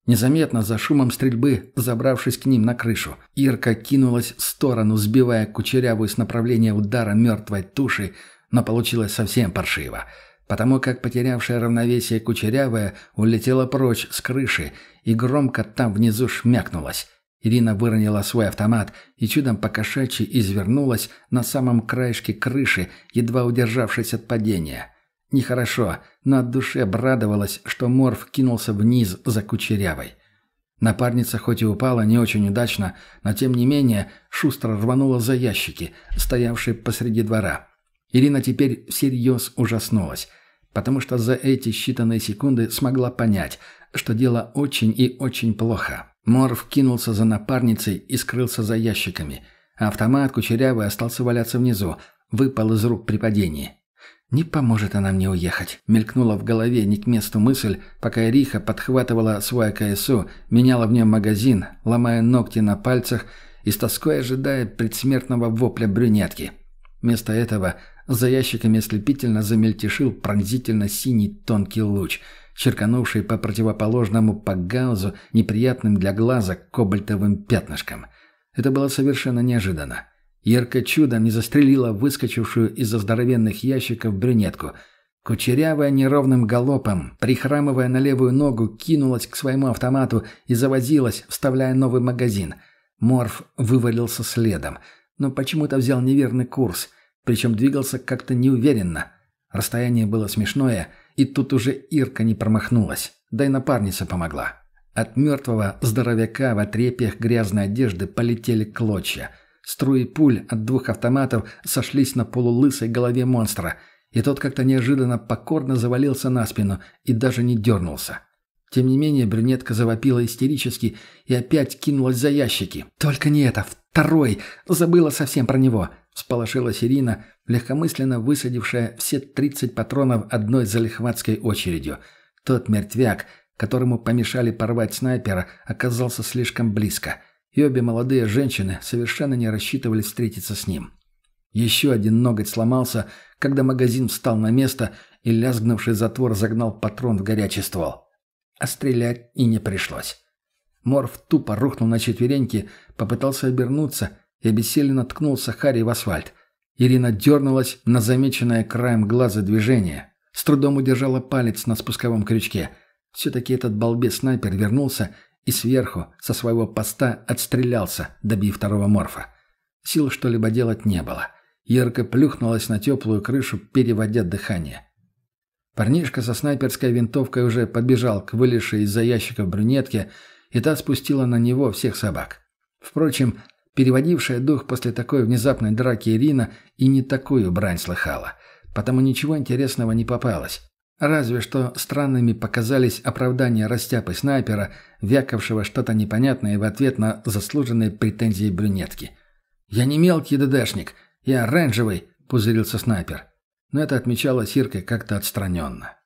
Незаметно за шумом стрельбы, забравшись к ним на крышу, Ирка кинулась в сторону, сбивая кучерявую с направления удара мертвой туши, но получилось совсем паршиво, потому как потерявшая равновесие кучерявая улетела прочь с крыши и громко там внизу шмякнулась. Ирина выронила свой автомат и чудом покошачьи извернулась на самом краешке крыши, едва удержавшись от падения. Нехорошо, но от души обрадовалась, что Морф кинулся вниз за кучерявой. Напарница хоть и упала не очень удачно, но тем не менее шустро рванула за ящики, стоявшие посреди двора. Ирина теперь всерьез ужаснулась, потому что за эти считанные секунды смогла понять, что дело очень и очень плохо. Морф кинулся за напарницей и скрылся за ящиками, автомат кучерявый остался валяться внизу, выпал из рук при падении. «Не поможет она мне уехать», — мелькнула в голове не к месту мысль, пока Риха подхватывала свой КСУ, меняла в нем магазин, ломая ногти на пальцах и с тоской ожидая предсмертного вопля брюнетки. Вместо этого за ящиками ослепительно замельтешил пронзительно синий тонкий луч, черканувший по противоположному по гаузу неприятным для глаза кобальтовым пятнышком. Это было совершенно неожиданно. Ярко чудом не застрелила выскочившую из-за здоровенных ящиков брюнетку. Кучерявая неровным галопом, прихрамывая на левую ногу, кинулась к своему автомату и завозилась, вставляя новый магазин. Морф вывалился следом, но почему-то взял неверный курс, причем двигался как-то неуверенно. Расстояние было смешное, и тут уже Ирка не промахнулась, да и напарница помогла. От мертвого здоровяка в отрепьях грязной одежды полетели клочья – Струи пуль от двух автоматов сошлись на полулысой голове монстра, и тот как-то неожиданно покорно завалился на спину и даже не дернулся. Тем не менее, брюнетка завопила истерически и опять кинулась за ящики. «Только не это! Второй! Забыла совсем про него!» – всполошилась Ирина, легкомысленно высадившая все 30 патронов одной залихватской очередью. Тот мертвяк, которому помешали порвать снайпера, оказался слишком близко – и обе молодые женщины совершенно не рассчитывали встретиться с ним. Еще один ноготь сломался, когда магазин встал на место, и лязгнувший затвор загнал патрон в горячий ствол. А стрелять и не пришлось. Морф тупо рухнул на четвереньки, попытался обернуться и обессиленно ткнулся Харри в асфальт. Ирина дернулась на замеченное краем глаза движение. С трудом удержала палец на спусковом крючке. Все-таки этот балбес-снайпер вернулся и сверху, со своего поста, отстрелялся, добив второго морфа. Сил что-либо делать не было. Ярко плюхнулась на теплую крышу, переводя дыхание. Парнишка со снайперской винтовкой уже подбежал к вылезшей из-за ящиков брюнетке, и та спустила на него всех собак. Впрочем, переводившая дух после такой внезапной драки Ирина и не такую брань слыхала, потому ничего интересного не попалось. Разве что странными показались оправдания растяпы снайпера, вякавшего что-то непонятное в ответ на заслуженные претензии брюнетки. «Я не мелкий ДДшник, я оранжевый», — пузырился снайпер. Но это отмечало Сиркой как-то отстраненно.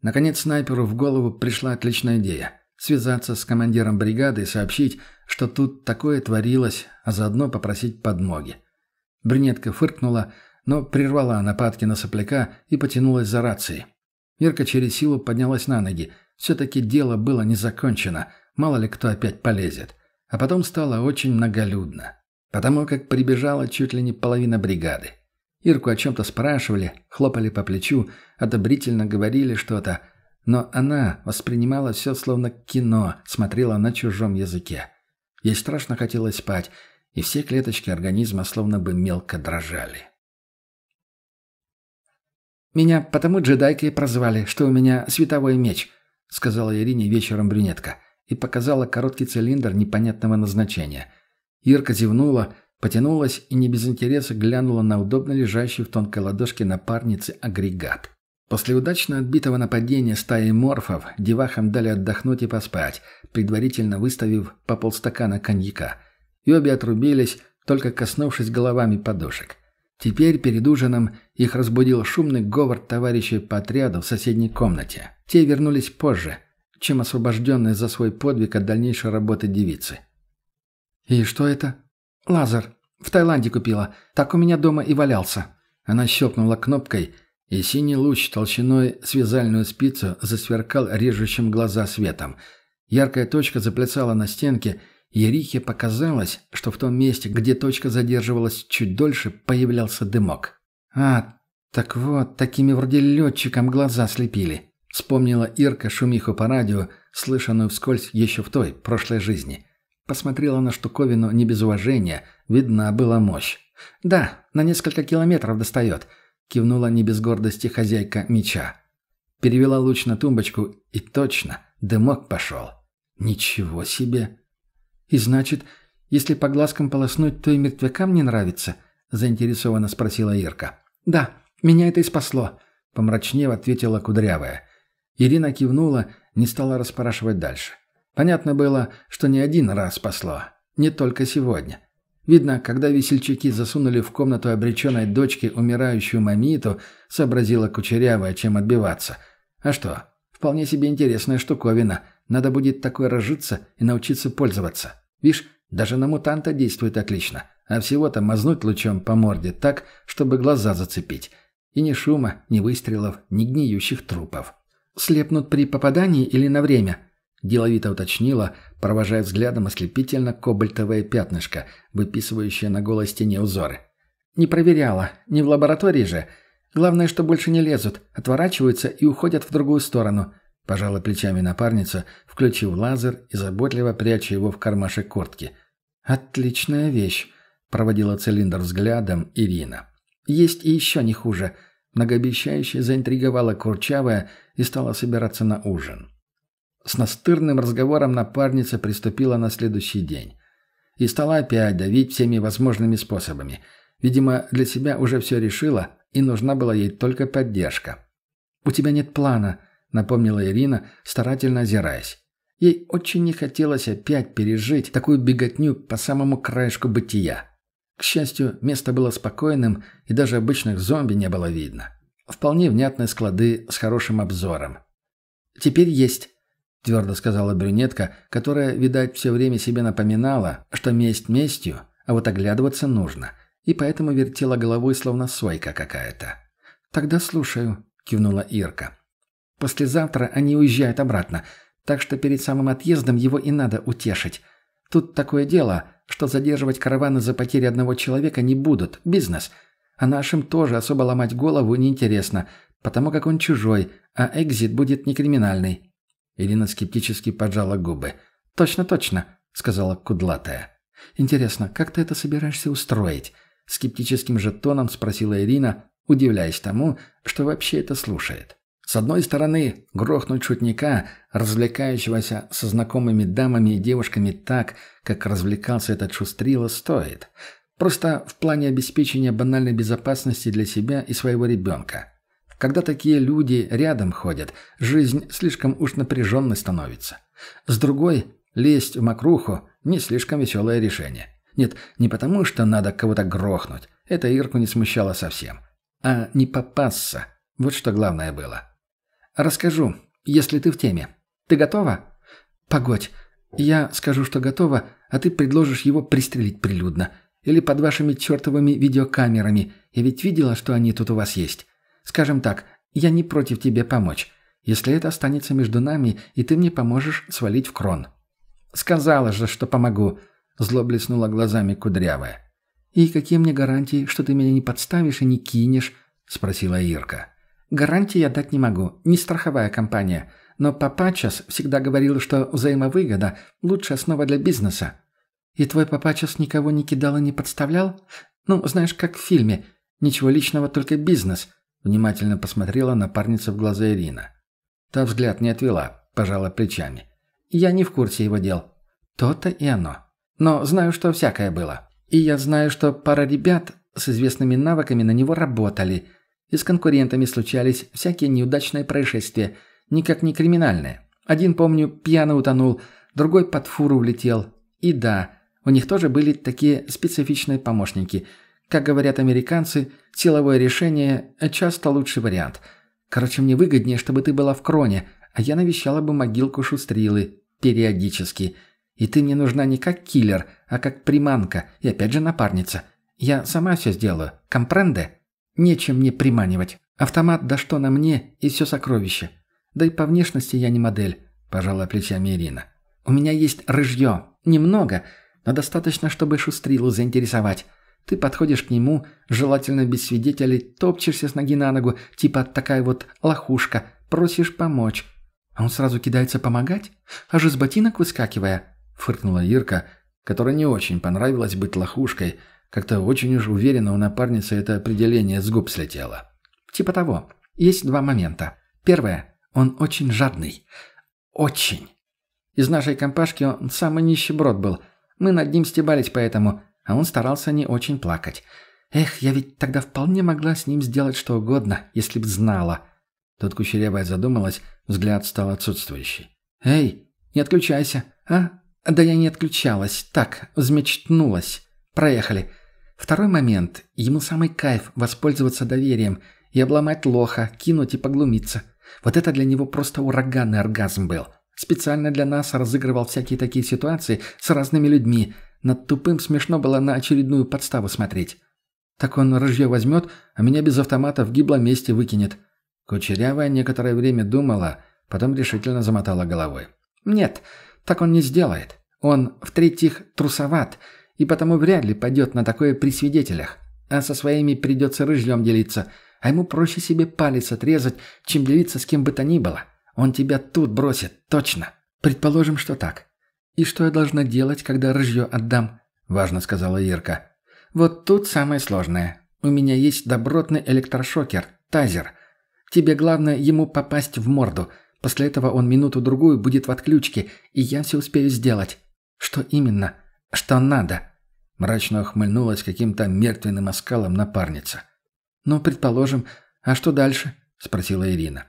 Наконец снайперу в голову пришла отличная идея — связаться с командиром бригады и сообщить, что тут такое творилось, а заодно попросить подмоги. Брюнетка фыркнула, но прервала нападки на сопляка и потянулась за рацией. Ирка через силу поднялась на ноги. Все-таки дело было не закончено. Мало ли кто опять полезет. А потом стало очень многолюдно. Потому как прибежала чуть ли не половина бригады. Ирку о чем-то спрашивали, хлопали по плечу, одобрительно говорили что-то. Но она воспринимала все словно кино, смотрела на чужом языке. Ей страшно хотелось спать, и все клеточки организма словно бы мелко дрожали. «Меня потому джедайкой прозвали, что у меня световой меч», — сказала Ирине вечером брюнетка и показала короткий цилиндр непонятного назначения. Ирка зевнула, потянулась и не без интереса глянула на удобно лежащий в тонкой ладошке напарницы агрегат. После удачно отбитого нападения стаи морфов девахам дали отдохнуть и поспать, предварительно выставив по полстакана коньяка. и обе отрубились, только коснувшись головами подушек. Теперь перед ужином их разбудил шумный говор товарищей по отряду в соседней комнате. Те вернулись позже, чем освобожденные за свой подвиг от дальнейшей работы девицы. «И что это?» «Лазер. В Таиланде купила. Так у меня дома и валялся». Она щелкнула кнопкой, и синий луч толщиной с вязальную спицу засверкал режущим глаза светом. Яркая точка заплясала на стенке, и Рихе показалось, что в том месте, где точка задерживалась чуть дольше, появлялся дымок. «А, так вот, такими вроде летчиком глаза слепили», — вспомнила Ирка шумиху по радио, слышанную вскользь еще в той, прошлой жизни. Посмотрела на штуковину не без уважения, видна была мощь. «Да, на несколько километров достает», — кивнула не без гордости хозяйка меча. Перевела луч на тумбочку, и точно, дымок пошел. «Ничего себе!» «И значит, если по глазкам полоснуть, то и мертвякам не нравится?» — заинтересованно спросила Ирка. «Да, меня это и спасло», — помрачнев ответила Кудрявая. Ирина кивнула, не стала расспрашивать дальше. Понятно было, что не один раз спасло, не только сегодня. Видно, когда весельчаки засунули в комнату обреченной дочки умирающую мамиту, сообразила Кучерявая, чем отбиваться. А что, вполне себе интересная штуковина. Надо будет такой разжиться и научиться пользоваться. Вишь, даже на мутанта действует отлично. А всего-то мазнуть лучом по морде так, чтобы глаза зацепить. И ни шума, ни выстрелов, ни гниющих трупов. «Слепнут при попадании или на время?» Деловито уточнила, провожая взглядом ослепительно кобальтовое пятнышко, выписывающее на голой стене узоры. «Не проверяла. Не в лаборатории же. Главное, что больше не лезут, отворачиваются и уходят в другую сторону», – пожала плечами напарница, включив лазер и заботливо пряча его в кармашек куртки. «Отличная вещь», – проводила цилиндр взглядом Ирина. «Есть и еще не хуже». Многообещающе заинтриговала Курчавая и стала собираться на ужин. С настырным разговором напарница приступила на следующий день. И стала опять давить всеми возможными способами. Видимо, для себя уже все решила, и нужна была ей только поддержка. «У тебя нет плана», — напомнила Ирина, старательно озираясь. Ей очень не хотелось опять пережить такую беготню по самому краешку бытия. К счастью, место было спокойным, и даже обычных зомби не было видно. Вполне внятные склады с хорошим обзором. «Теперь есть», — твердо сказала брюнетка, которая, видать, все время себе напоминала, что месть местью, а вот оглядываться нужно, и поэтому вертела головой, словно сойка какая-то. «Тогда слушаю», — кивнула Ирка. «Послезавтра они уезжают обратно, так что перед самым отъездом его и надо утешить. Тут такое дело, что задерживать караваны за потери одного человека не будут, бизнес. А нашим тоже особо ломать голову неинтересно, потому как он чужой, а экзит будет не криминальный. Ирина скептически поджала губы. «Точно, точно», — сказала кудлатая. «Интересно, как ты это собираешься устроить?» Скептическим же тоном спросила Ирина, удивляясь тому, что вообще это слушает. С одной стороны, грохнуть шутника, развлекающегося со знакомыми дамами и девушками так, как развлекался этот шустрило, стоит. Просто в плане обеспечения банальной безопасности для себя и своего ребенка. Когда такие люди рядом ходят, жизнь слишком уж напряженной становится. С другой, лезть в мокруху – не слишком веселое решение. Нет, не потому, что надо кого-то грохнуть. Это Ирку не смущало совсем. А не попасться. Вот что главное было. Расскажу, если ты в теме. Ты готова? Погодь. Я скажу, что готова, а ты предложишь его пристрелить прилюдно. Или под вашими чертовыми видеокамерами. Я ведь видела, что они тут у вас есть. Скажем так, я не против тебе помочь, если это останется между нами, и ты мне поможешь свалить в крон». «Сказала же, что помогу», — зло блеснула глазами кудрявая. «И какие мне гарантии, что ты меня не подставишь и не кинешь?» — спросила Ирка. «Гарантии я дать не могу, не страховая компания. Но папачас всегда говорил, что взаимовыгода – лучшая основа для бизнеса. И твой папачас никого не кидал и не подставлял? Ну, знаешь, как в фильме. Ничего личного, только бизнес. Внимательно посмотрела напарница в глаза Ирина. Та взгляд не отвела, пожала плечами. «Я не в курсе его дел». «То-то и оно. Но знаю, что всякое было. И я знаю, что пара ребят с известными навыками на него работали. И с конкурентами случались всякие неудачные происшествия, никак не криминальные. Один, помню, пьяно утонул, другой под фуру влетел. И да, У них тоже были такие специфичные помощники. Как говорят американцы, силовое решение – часто лучший вариант. Короче, мне выгоднее, чтобы ты была в Кроне, а я навещала бы могилку Шустрилы периодически. И ты мне нужна не как киллер, а как приманка и опять же напарница. Я сама все сделаю. Компренде? Нечем мне приманивать. Автомат да что на мне и все сокровище. Да и по внешности я не модель, пожала плечами Ирина. У меня есть рыжье. Немного, но достаточно, чтобы Шустрилу заинтересовать. Ты подходишь к нему, желательно без свидетелей, топчешься с ноги на ногу, типа такая вот лохушка, просишь помочь. А он сразу кидается помогать? Аж из ботинок выскакивая?» — фыркнула Ирка, которой не очень понравилось быть лохушкой. Как-то очень уж уверенно у напарницы это определение с губ слетело. «Типа того. Есть два момента. Первое. Он очень жадный. Очень. Из нашей компашки он самый нищеброд был. Мы над ним стебались поэтому, а он старался не очень плакать. Эх, я ведь тогда вполне могла с ним сделать что угодно, если б знала». Тут Кучерявая задумалась, взгляд стал отсутствующий. «Эй, не отключайся, а? Да я не отключалась. Так, взмечтнулась. Проехали. Второй момент. Ему самый кайф воспользоваться доверием и обломать лоха, кинуть и поглумиться. Вот это для него просто ураганный оргазм был. Специально для нас разыгрывал всякие такие ситуации с разными людьми. Над тупым смешно было на очередную подставу смотреть. Так он рыжье возьмет, а меня без автомата в гиблом месте выкинет. Кучерявая некоторое время думала, потом решительно замотала головой. «Нет, так он не сделает. Он, в-третьих, трусоват, и потому вряд ли пойдет на такое при свидетелях. А со своими придется рыжьем делиться, а ему проще себе палец отрезать, чем делиться с кем бы то ни было. Он тебя тут бросит, точно. Предположим, что так. И что я должна делать, когда рыжье отдам?» – важно сказала Ирка. «Вот тут самое сложное. У меня есть добротный электрошокер, тазер – Тебе главное ему попасть в морду. После этого он минуту-другую будет в отключке, и я все успею сделать. Что именно? Что надо?» Мрачно ухмыльнулась каким-то мертвенным оскалом напарница. «Ну, предположим. А что дальше?» – спросила Ирина.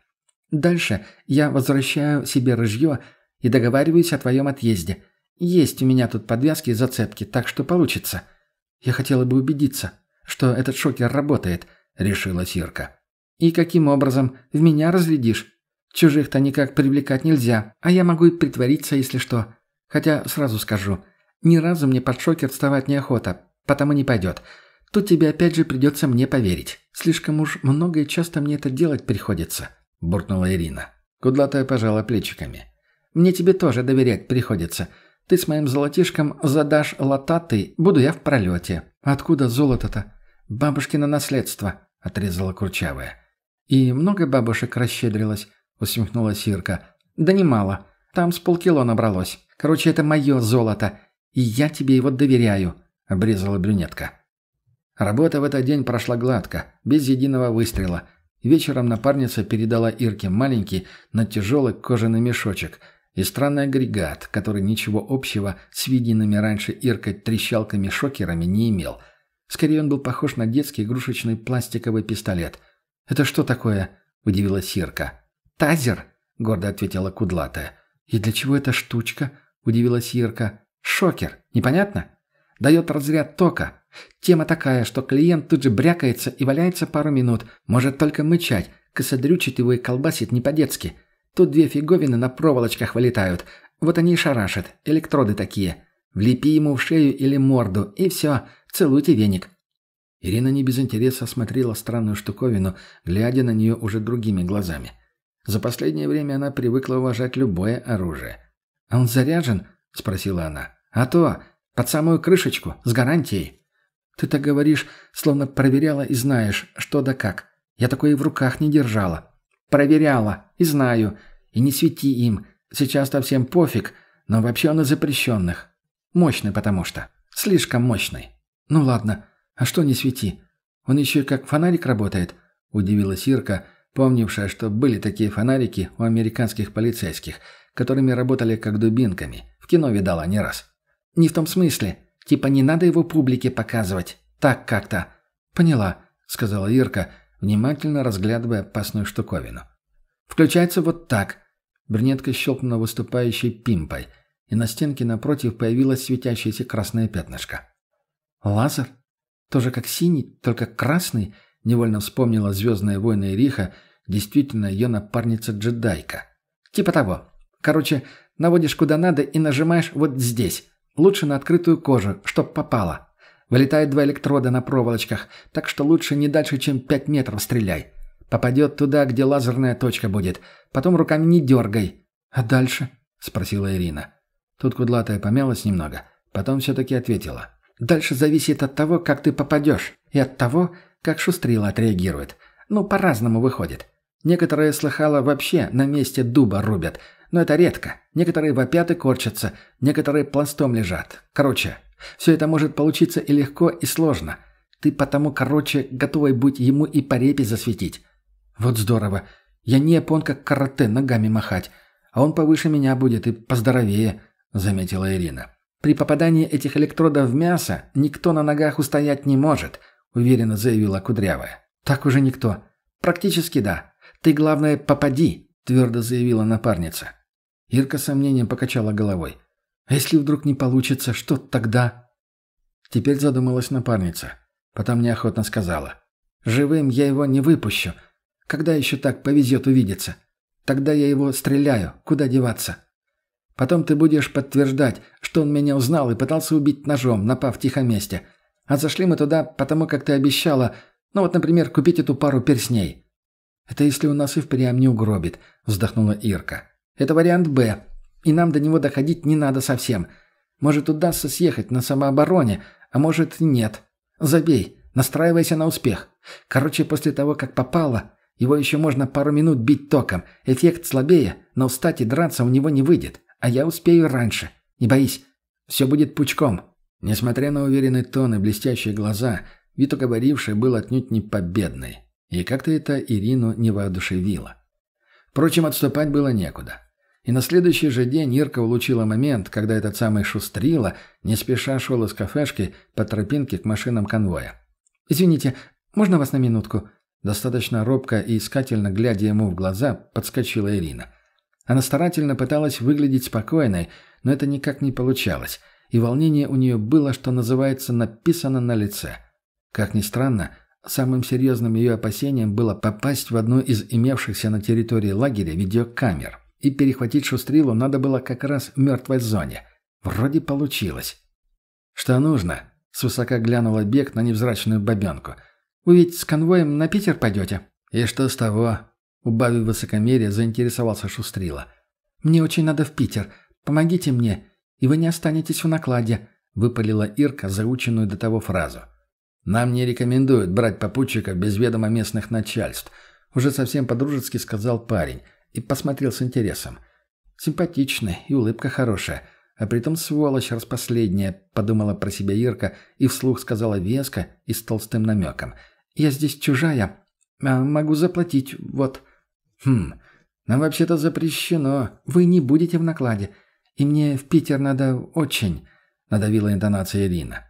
«Дальше я возвращаю себе рыжье и договариваюсь о твоем отъезде. Есть у меня тут подвязки и зацепки, так что получится. Я хотела бы убедиться, что этот шокер работает», – решила Сирка. «И каким образом? В меня разглядишь? Чужих-то никак привлекать нельзя, а я могу и притвориться, если что. Хотя, сразу скажу, ни разу мне под шокер вставать неохота, потому не пойдет. Тут тебе опять же придется мне поверить. Слишком уж много и часто мне это делать приходится», – буркнула Ирина. Кудлатая пожала плечиками. «Мне тебе тоже доверять приходится. Ты с моим золотишком задашь лататый, буду я в пролете. Откуда золото-то? Бабушкино наследство», – отрезала Курчавая. «И много бабушек расщедрилось?» — усмехнулась Ирка. «Да немало. Там с полкило набралось. Короче, это мое золото. И я тебе его доверяю», — обрезала брюнетка. Работа в этот день прошла гладко, без единого выстрела. Вечером напарница передала Ирке маленький, но тяжелый кожаный мешочек и странный агрегат, который ничего общего с виденными раньше Иркой трещалками-шокерами не имел. Скорее, он был похож на детский игрушечный пластиковый пистолет — «Это что такое?» – удивилась Сирка. «Тазер», – гордо ответила Кудлатая. «И для чего эта штучка?» – удивилась Ирка. «Шокер. Непонятно?» «Дает разряд тока. Тема такая, что клиент тут же брякается и валяется пару минут. Может только мычать. Косодрючит его и колбасит не по-детски. Тут две фиговины на проволочках вылетают. Вот они и шарашат. Электроды такие. Влепи ему в шею или морду, и все. Целуйте веник. Ирина не без интереса осмотрела странную штуковину, глядя на нее уже другими глазами. За последнее время она привыкла уважать любое оружие. «А он заряжен?» – спросила она. «А то, под самую крышечку, с гарантией». «Ты так говоришь, словно проверяла и знаешь, что да как. Я такое и в руках не держала». «Проверяла, и знаю. И не свети им. Сейчас-то всем пофиг, но вообще он из запрещенных. Мощный потому что. Слишком мощный. Ну ладно, «А что не свети? Он еще как фонарик работает?» – удивилась Ирка, помнившая, что были такие фонарики у американских полицейских, которыми работали как дубинками. В кино видала не раз. «Не в том смысле. Типа не надо его публике показывать. Так как-то». «Поняла», – сказала Ирка, внимательно разглядывая опасную штуковину. «Включается вот так». Брюнетка щелкнула выступающей пимпой, и на стенке напротив появилось светящееся красное пятнышко. «Лазер? Тоже как синий, только красный?» — невольно вспомнила «Звездные войны» Риха, действительно ее напарница-джедайка. «Типа того. Короче, наводишь куда надо и нажимаешь вот здесь. Лучше на открытую кожу, чтоб попало. Вылетает два электрода на проволочках, так что лучше не дальше, чем пять метров стреляй. Попадет туда, где лазерная точка будет. Потом руками не дергай. А дальше?» — спросила Ирина. Тут кудлатая помялась немного, потом все-таки ответила. «Дальше зависит от того, как ты попадешь, и от того, как шустрила отреагирует. Ну, по-разному выходит. Некоторые, слыхала, вообще на месте дуба рубят, но это редко. Некоторые вопят и корчатся, некоторые пластом лежат. Короче, все это может получиться и легко, и сложно. Ты потому, короче, готовой будь ему и по репе засветить. Вот здорово. Я не японка карате ногами махать, а он повыше меня будет и поздоровее, заметила Ирина. При попадании этих электродов в мясо никто на ногах устоять не может, уверенно заявила Кудрявая. Так уже никто. Практически да. Ты, главное, попади, твердо заявила напарница. Ирка с сомнением покачала головой. А если вдруг не получится, что тогда? Теперь задумалась напарница. Потом неохотно сказала. Живым я его не выпущу. Когда еще так повезет увидеться? Тогда я его стреляю. Куда деваться? Потом ты будешь подтверждать, что он меня узнал и пытался убить ножом, напав в тихом месте. А зашли мы туда, потому как ты обещала, ну вот, например, купить эту пару персней. Это если у нас и впрямь не угробит, вздохнула Ирка. Это вариант «Б», и нам до него доходить не надо совсем. Может, удастся съехать на самообороне, а может, нет. Забей, настраивайся на успех. Короче, после того, как попало, его еще можно пару минут бить током. Эффект слабее, но встать и драться у него не выйдет. А я успею раньше. Не боись, все будет пучком». Несмотря на уверенный тон и блестящие глаза, вид уговоривший был отнюдь не победный. И как-то это Ирину не воодушевило. Впрочем, отступать было некуда. И на следующий же день Ирка улучила момент, когда этот самый Шустрила не спеша шел из кафешки по тропинке к машинам конвоя. «Извините, можно вас на минутку?» Достаточно робко и искательно глядя ему в глаза, подскочила Ирина. Она старательно пыталась выглядеть спокойной, но это никак не получалось, и волнение у нее было, что называется, написано на лице. Как ни странно, самым серьезным ее опасением было попасть в одну из имевшихся на территории лагеря видеокамер – и перехватить шустрилу надо было как раз в мертвой зоне. Вроде получилось. «Что нужно?» — свысока глянула бег на невзрачную бабенку. «Вы ведь с конвоем на Питер пойдете?» «И что с того?» — убавив высокомерие, заинтересовался Шустрила. «Мне очень надо в Питер. Помогите мне, и вы не останетесь в накладе», — выпалила Ирка заученную до того фразу. «Нам не рекомендуют брать попутчиков без ведома местных начальств», — уже совсем по-дружески сказал парень — и посмотрел с интересом. Симпатичный и улыбка хорошая, а притом сволочь распоследняя, подумала про себя Ирка и вслух сказала веско и с толстым намеком. «Я здесь чужая, а могу заплатить, вот». «Хм, нам вообще-то запрещено, вы не будете в накладе, и мне в Питер надо очень», — надавила интонация Ирина.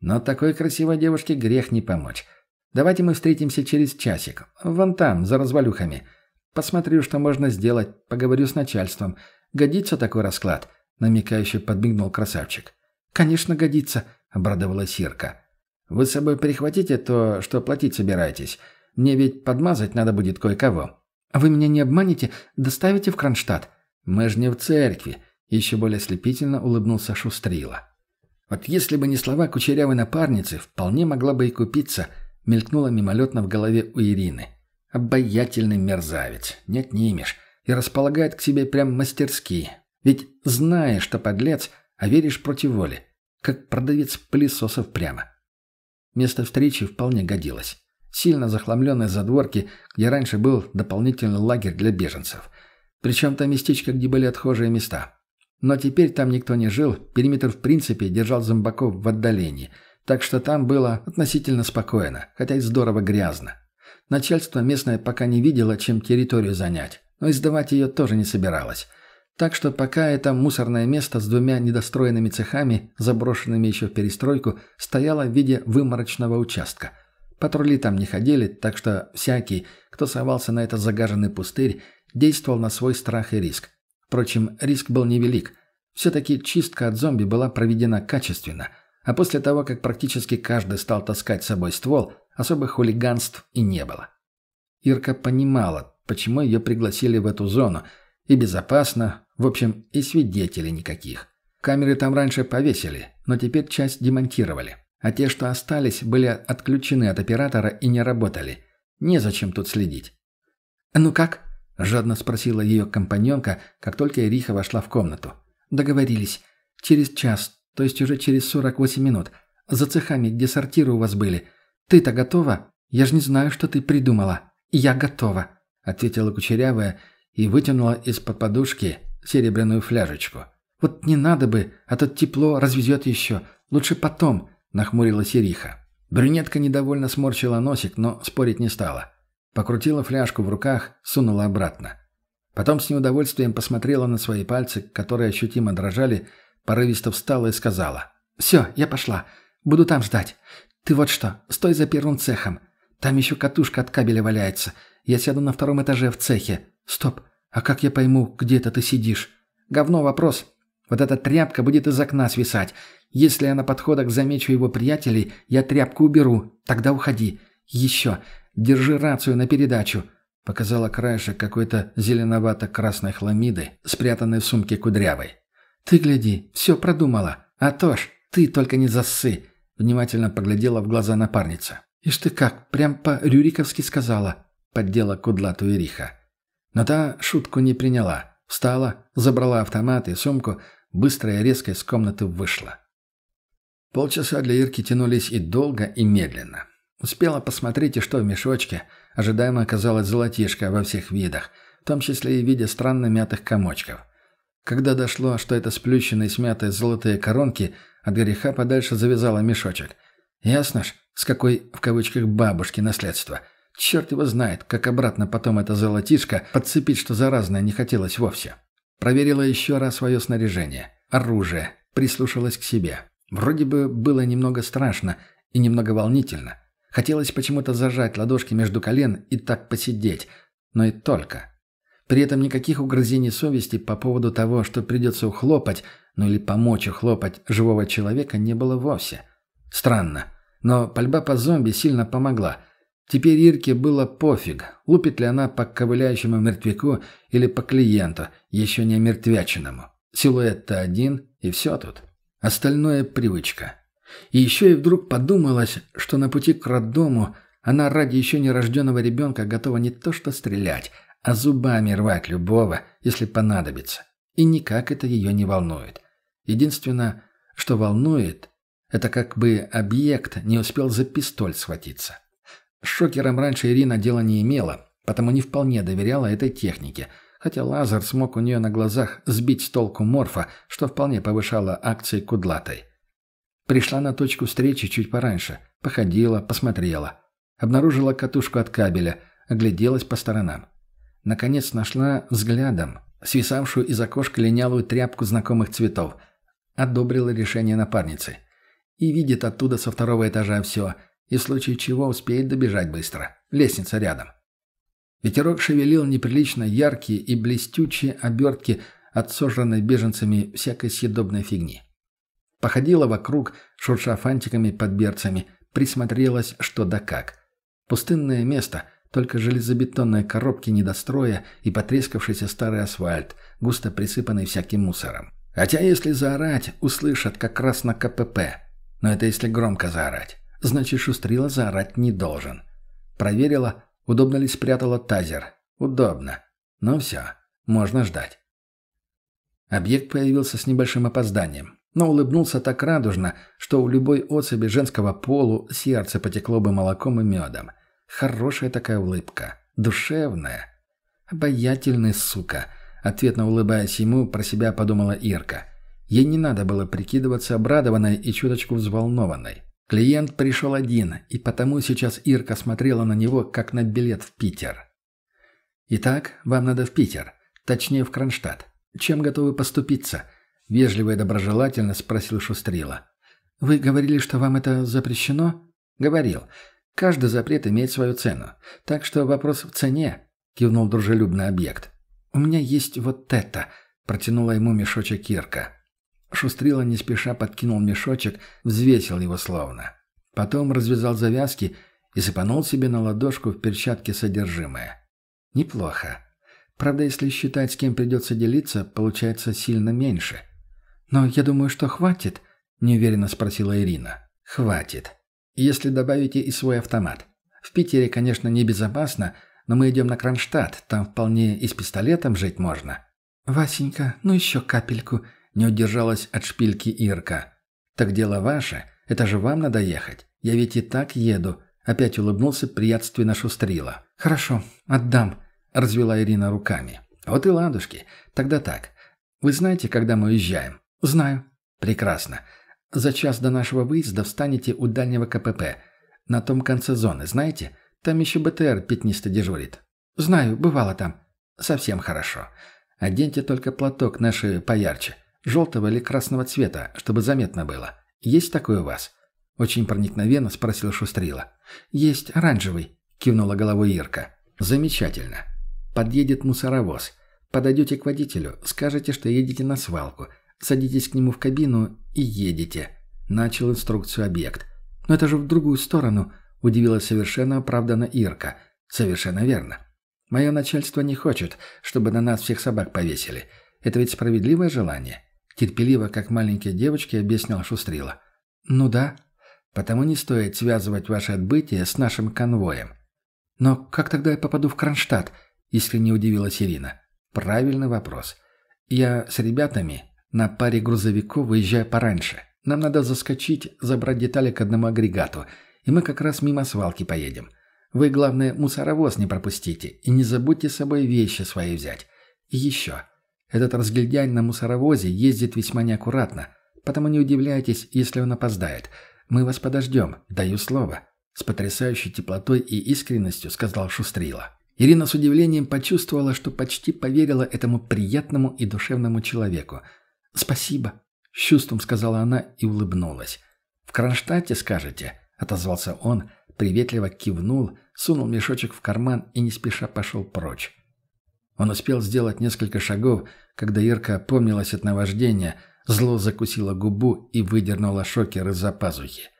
«Но такой красивой девушке грех не помочь. Давайте мы встретимся через часик, вон там, за развалюхами». Посмотрю, что можно сделать, поговорю с начальством. Годится такой расклад?» — намекающе подмигнул красавчик. «Конечно, годится», — обрадовалась Ирка. «Вы с собой прихватите то, что платить собираетесь. Мне ведь подмазать надо будет кое-кого». «А вы меня не обманете? Доставите в Кронштадт?» «Мы же не в церкви», — еще более слепительно улыбнулся Шустрила. «Вот если бы не слова кучерявой напарницы, вполне могла бы и купиться», — мелькнула мимолетно в голове у Ирины. Обаятельный мерзавец, не отнимешь, и располагает к себе прям мастерски. Ведь знаешь, что подлец, а веришь против воли, как продавец пылесосов прямо. Место встречи вполне годилось. Сильно захламленные задворки, где раньше был дополнительный лагерь для беженцев. Причем там местечко, где были отхожие места. Но теперь там никто не жил, периметр в принципе держал зомбаков в отдалении, так что там было относительно спокойно, хотя и здорово грязно. Начальство местное пока не видело, чем территорию занять, но издавать ее тоже не собиралось. Так что пока это мусорное место с двумя недостроенными цехами, заброшенными еще в перестройку, стояло в виде выморочного участка. Патрули там не ходили, так что всякий, кто совался на этот загаженный пустырь, действовал на свой страх и риск. Впрочем, риск был невелик. Все-таки чистка от зомби была проведена качественно, а после того, как практически каждый стал таскать с собой ствол, особых хулиганств и не было. Ирка понимала, почему ее пригласили в эту зону, и безопасно, в общем, и свидетелей никаких. Камеры там раньше повесили, но теперь часть демонтировали. А те, что остались, были отключены от оператора и не работали. Незачем тут следить. «Ну как?» – жадно спросила ее компаньонка, как только Ириха вошла в комнату. «Договорились. Через час, то есть уже через 48 минут. За цехами, где сортиры у вас были. Ты-то готова? Я же не знаю, что ты придумала. Я готова», – ответила Кучерявая и вытянула из-под подушки серебряную фляжечку. «Вот не надо бы, а то тепло развезет еще. Лучше потом», – нахмурилась Ириха. Брюнетка недовольно сморщила носик, но спорить не стала. Покрутила фляжку в руках, сунула обратно. Потом с неудовольствием посмотрела на свои пальцы, которые ощутимо дрожали, порывисто встала и сказала. «Все, я пошла. Буду там ждать. Ты вот что, стой за первым цехом. Там еще катушка от кабеля валяется. Я сяду на втором этаже в цехе. Стоп, а как я пойму, где это ты сидишь? Говно вопрос. Вот эта тряпка будет из окна свисать. Если я на подходах замечу его приятелей, я тряпку уберу. Тогда уходи. Еще. Держи рацию на передачу. Показала краешек какой-то зеленовато-красной хламиды, спрятанной в сумке кудрявой. «Ты гляди, все продумала. А то ж, ты только не зассы!» Внимательно поглядела в глаза напарница. «Ишь ты как, прям по-рюриковски сказала!» Поддела кудлатую Ириха. Но та шутку не приняла. Встала, забрала автомат и сумку, быстро и резко из комнаты вышла. Полчаса для Ирки тянулись и долго, и медленно. Успела посмотреть, и что в мешочке. Ожидаемо оказалось золотишко во всех видах, в том числе и в виде странно мятых комочков. Когда дошло, что это сплющенные смятые золотые коронки, от греха подальше завязала мешочек. Ясно ж, с какой, в кавычках, бабушки наследство. Черт его знает, как обратно потом это золотишко подцепить, что заразное не хотелось вовсе. Проверила еще раз свое снаряжение. Оружие. Прислушалась к себе. Вроде бы было немного страшно и немного волнительно. Хотелось почему-то зажать ладошки между колен и так посидеть. Но и только. При этом никаких угрызений совести по поводу того, что придется ухлопать, ну или помочь ухлопать живого человека, не было вовсе. Странно. Но пальба по зомби сильно помогла. Теперь Ирке было пофиг, лупит ли она по ковыляющему мертвяку или по клиенту, еще не мертвяченному. Силуэт-то один, и все тут. Остальное — привычка. И еще и вдруг подумалось, что на пути к роддому она ради еще нерожденного ребенка готова не то что стрелять, а зубами рвать любого, если понадобится. И никак это ее не волнует. Единственное, что волнует, это как бы объект не успел за пистоль схватиться. С шокером раньше Ирина дела не имела, потому не вполне доверяла этой технике – хотя лазер смог у нее на глазах сбить с толку морфа, что вполне повышало акции кудлатой. Пришла на точку встречи чуть пораньше, походила, посмотрела. Обнаружила катушку от кабеля, огляделась по сторонам. Наконец нашла взглядом свисавшую из окошка линялую тряпку знакомых цветов. Одобрила решение напарницы. И видит оттуда со второго этажа все, и в случае чего успеет добежать быстро. Лестница рядом. Ветерок шевелил неприлично яркие и блестючие обертки от сожранной беженцами всякой съедобной фигни. Походила вокруг, шурша фантиками под берцами, присмотрелась что да как. Пустынное место, только железобетонные коробки недостроя и потрескавшийся старый асфальт, густо присыпанный всяким мусором. Хотя если заорать, услышат как раз на КПП. Но это если громко заорать. Значит, Шустрила заорать не должен. Проверила, Удобно ли спрятала тазер? Удобно. Ну все, можно ждать. Объект появился с небольшим опозданием, но улыбнулся так радужно, что у любой особи женского полу сердце потекло бы молоком и медом. Хорошая такая улыбка. Душевная. Обаятельный, сука. Ответно улыбаясь ему, про себя подумала Ирка. Ей не надо было прикидываться обрадованной и чуточку взволнованной. Клиент пришел один, и потому сейчас Ирка смотрела на него, как на билет в Питер. «Итак, вам надо в Питер, точнее в Кронштадт. Чем готовы поступиться?» – вежливо и доброжелательно спросил Шустрила. «Вы говорили, что вам это запрещено?» «Говорил. Каждый запрет имеет свою цену. Так что вопрос в цене», – кивнул дружелюбный объект. «У меня есть вот это», – протянула ему мешочек Ирка. Шустрила не спеша подкинул мешочек, взвесил его словно. Потом развязал завязки и сыпанул себе на ладошку в перчатке содержимое. Неплохо. Правда, если считать, с кем придется делиться, получается сильно меньше. «Но я думаю, что хватит», — неуверенно спросила Ирина. «Хватит. Если добавите и свой автомат. В Питере, конечно, небезопасно, но мы идем на Кронштадт, там вполне и с пистолетом жить можно». «Васенька, ну еще капельку», — не удержалась от шпильки Ирка. «Так дело ваше. Это же вам надо ехать. Я ведь и так еду», — опять улыбнулся приятственно шустрила. «Хорошо, отдам», — развела Ирина руками. «Вот и ладушки. Тогда так. Вы знаете, когда мы уезжаем?» «Знаю». «Прекрасно. За час до нашего выезда встанете у дальнего КПП. На том конце зоны, знаете? Там еще БТР пятнисто дежурит». «Знаю, бывало там». «Совсем хорошо. Оденьте только платок наши поярче. Желтого или красного цвета, чтобы заметно было. Есть такой у вас?» Очень проникновенно спросил Шустрила. «Есть оранжевый», — кивнула головой Ирка. «Замечательно. Подъедет мусоровоз. Подойдете к водителю, скажете, что едете на свалку. Садитесь к нему в кабину и едете. Начал инструкцию объект. Но это же в другую сторону, удивилась совершенно оправданно Ирка. Совершенно верно. Мое начальство не хочет, чтобы на нас всех собак повесили. Это ведь справедливое желание. Терпеливо, как маленькие девочки, объяснял Шустрила. Ну да. Потому не стоит связывать ваше отбытие с нашим конвоем. Но как тогда я попаду в Кронштадт? Искренне удивилась Ирина. Правильный вопрос. Я с ребятами на паре грузовиков выезжаю пораньше. Нам надо заскочить, забрать детали к одному агрегату, и мы как раз мимо свалки поедем. Вы, главное, мусоровоз не пропустите и не забудьте с собой вещи свои взять. И еще. Этот разгильдяй на мусоровозе ездит весьма неаккуратно, потому не удивляйтесь, если он опоздает. Мы вас подождем, даю слово. С потрясающей теплотой и искренностью сказал Шустрила. Ирина с удивлением почувствовала, что почти поверила этому приятному и душевному человеку – «Спасибо», — с чувством сказала она и улыбнулась. «В Кронштадте, скажете?» — отозвался он, приветливо кивнул, сунул мешочек в карман и не спеша пошел прочь. Он успел сделать несколько шагов, когда Ирка опомнилась от наваждения, зло закусила губу и выдернула шокер из-за пазухи.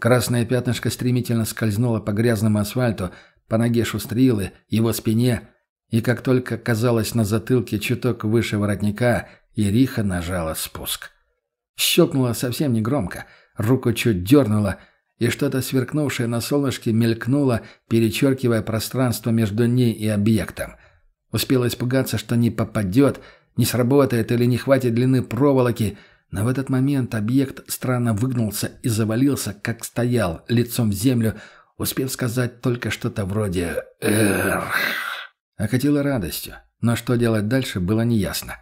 Красное пятнышко стремительно скользнуло по грязному асфальту, по ноге шустрилы, его спине, и как только казалось на затылке чуток выше воротника, Ириха нажала спуск. Щелкнула совсем негромко, руку чуть дернула, и что-то сверкнувшее на солнышке мелькнуло, перечеркивая пространство между ней и объектом. Успела испугаться, что не попадет, не сработает или не хватит длины проволоки, но в этот момент объект странно выгнулся и завалился, как стоял, лицом в землю, успев сказать только что-то вроде «Эх». Окатило радостью, но что делать дальше было неясно.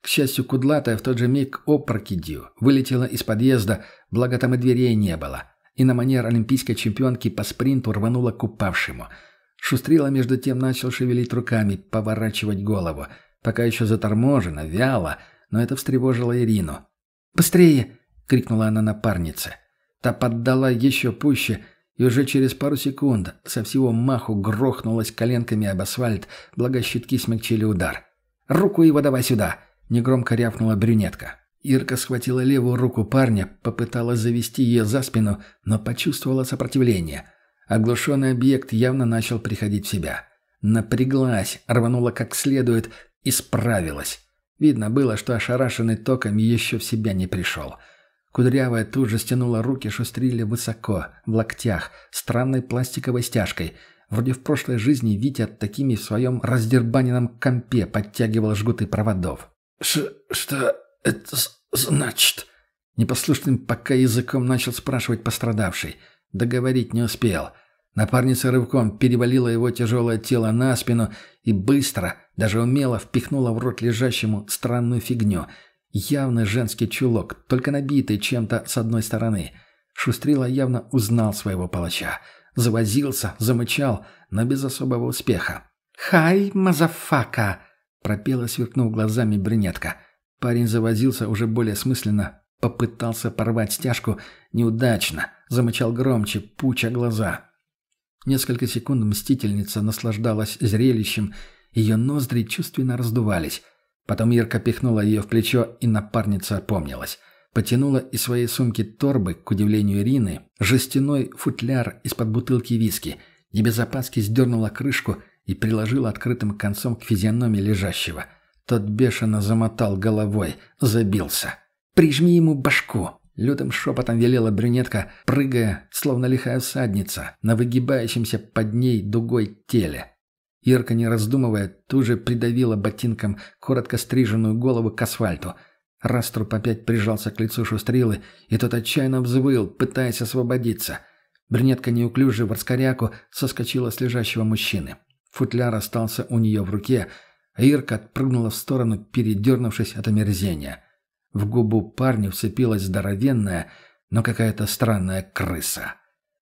К счастью, кудлатая в тот же миг опрокидью вылетела из подъезда, благо там и дверей не было, и на манер олимпийской чемпионки по спринту рванула к упавшему. Шустрила между тем начал шевелить руками, поворачивать голову. Пока еще заторможенно, вяло, но это встревожило Ирину. «Быстрее!» — крикнула она напарнице. Та поддала еще пуще, и уже через пару секунд со всего маху грохнулась коленками об асфальт, благо щитки смягчили удар. «Руку его давай сюда!» Негромко рявкнула брюнетка. Ирка схватила левую руку парня, попыталась завести ее за спину, но почувствовала сопротивление. Оглушенный объект явно начал приходить в себя. Напряглась, рванула как следует и справилась. Видно было, что ошарашенный током еще в себя не пришел. Кудрявая тут же стянула руки шустрили высоко, в локтях, странной пластиковой стяжкой. Вроде в прошлой жизни Витя такими в своем раздербаненном компе подтягивал жгуты проводов. Ш «Что это значит?» Непослушным пока языком начал спрашивать пострадавший. Договорить не успел. Напарница рывком перевалила его тяжелое тело на спину и быстро, даже умело впихнула в рот лежащему странную фигню. Явный женский чулок, только набитый чем-то с одной стороны. Шустрила явно узнал своего палача. Завозился, замычал, но без особого успеха. «Хай, мазафака!» пропела, сверкнув глазами брюнетка. Парень завозился уже более осмысленно, попытался порвать стяжку, неудачно, замычал громче, пуча глаза. Несколько секунд мстительница наслаждалась зрелищем, ее ноздри чувственно раздувались. Потом Ирка пихнула ее в плечо, и напарница опомнилась. Потянула из своей сумки торбы, к удивлению Ирины, жестяной футляр из-под бутылки виски, и без опаски сдернула крышку и приложила открытым концом к физиономии лежащего. Тот бешено замотал головой, забился. «Прижми ему башку!» Лютым шепотом велела брюнетка, прыгая, словно лихая всадница, на выгибающемся под ней дугой теле. Ирка, не раздумывая, тут же придавила ботинком коротко стриженную голову к асфальту – Раструб опять прижался к лицу шустрилы, и тот отчаянно взвыл, пытаясь освободиться. Брюнетка неуклюже в раскоряку соскочила с лежащего мужчины. Футляр остался у нее в руке, а Ирка отпрыгнула в сторону, передернувшись от омерзения. В губу парню вцепилась здоровенная, но какая-то странная крыса.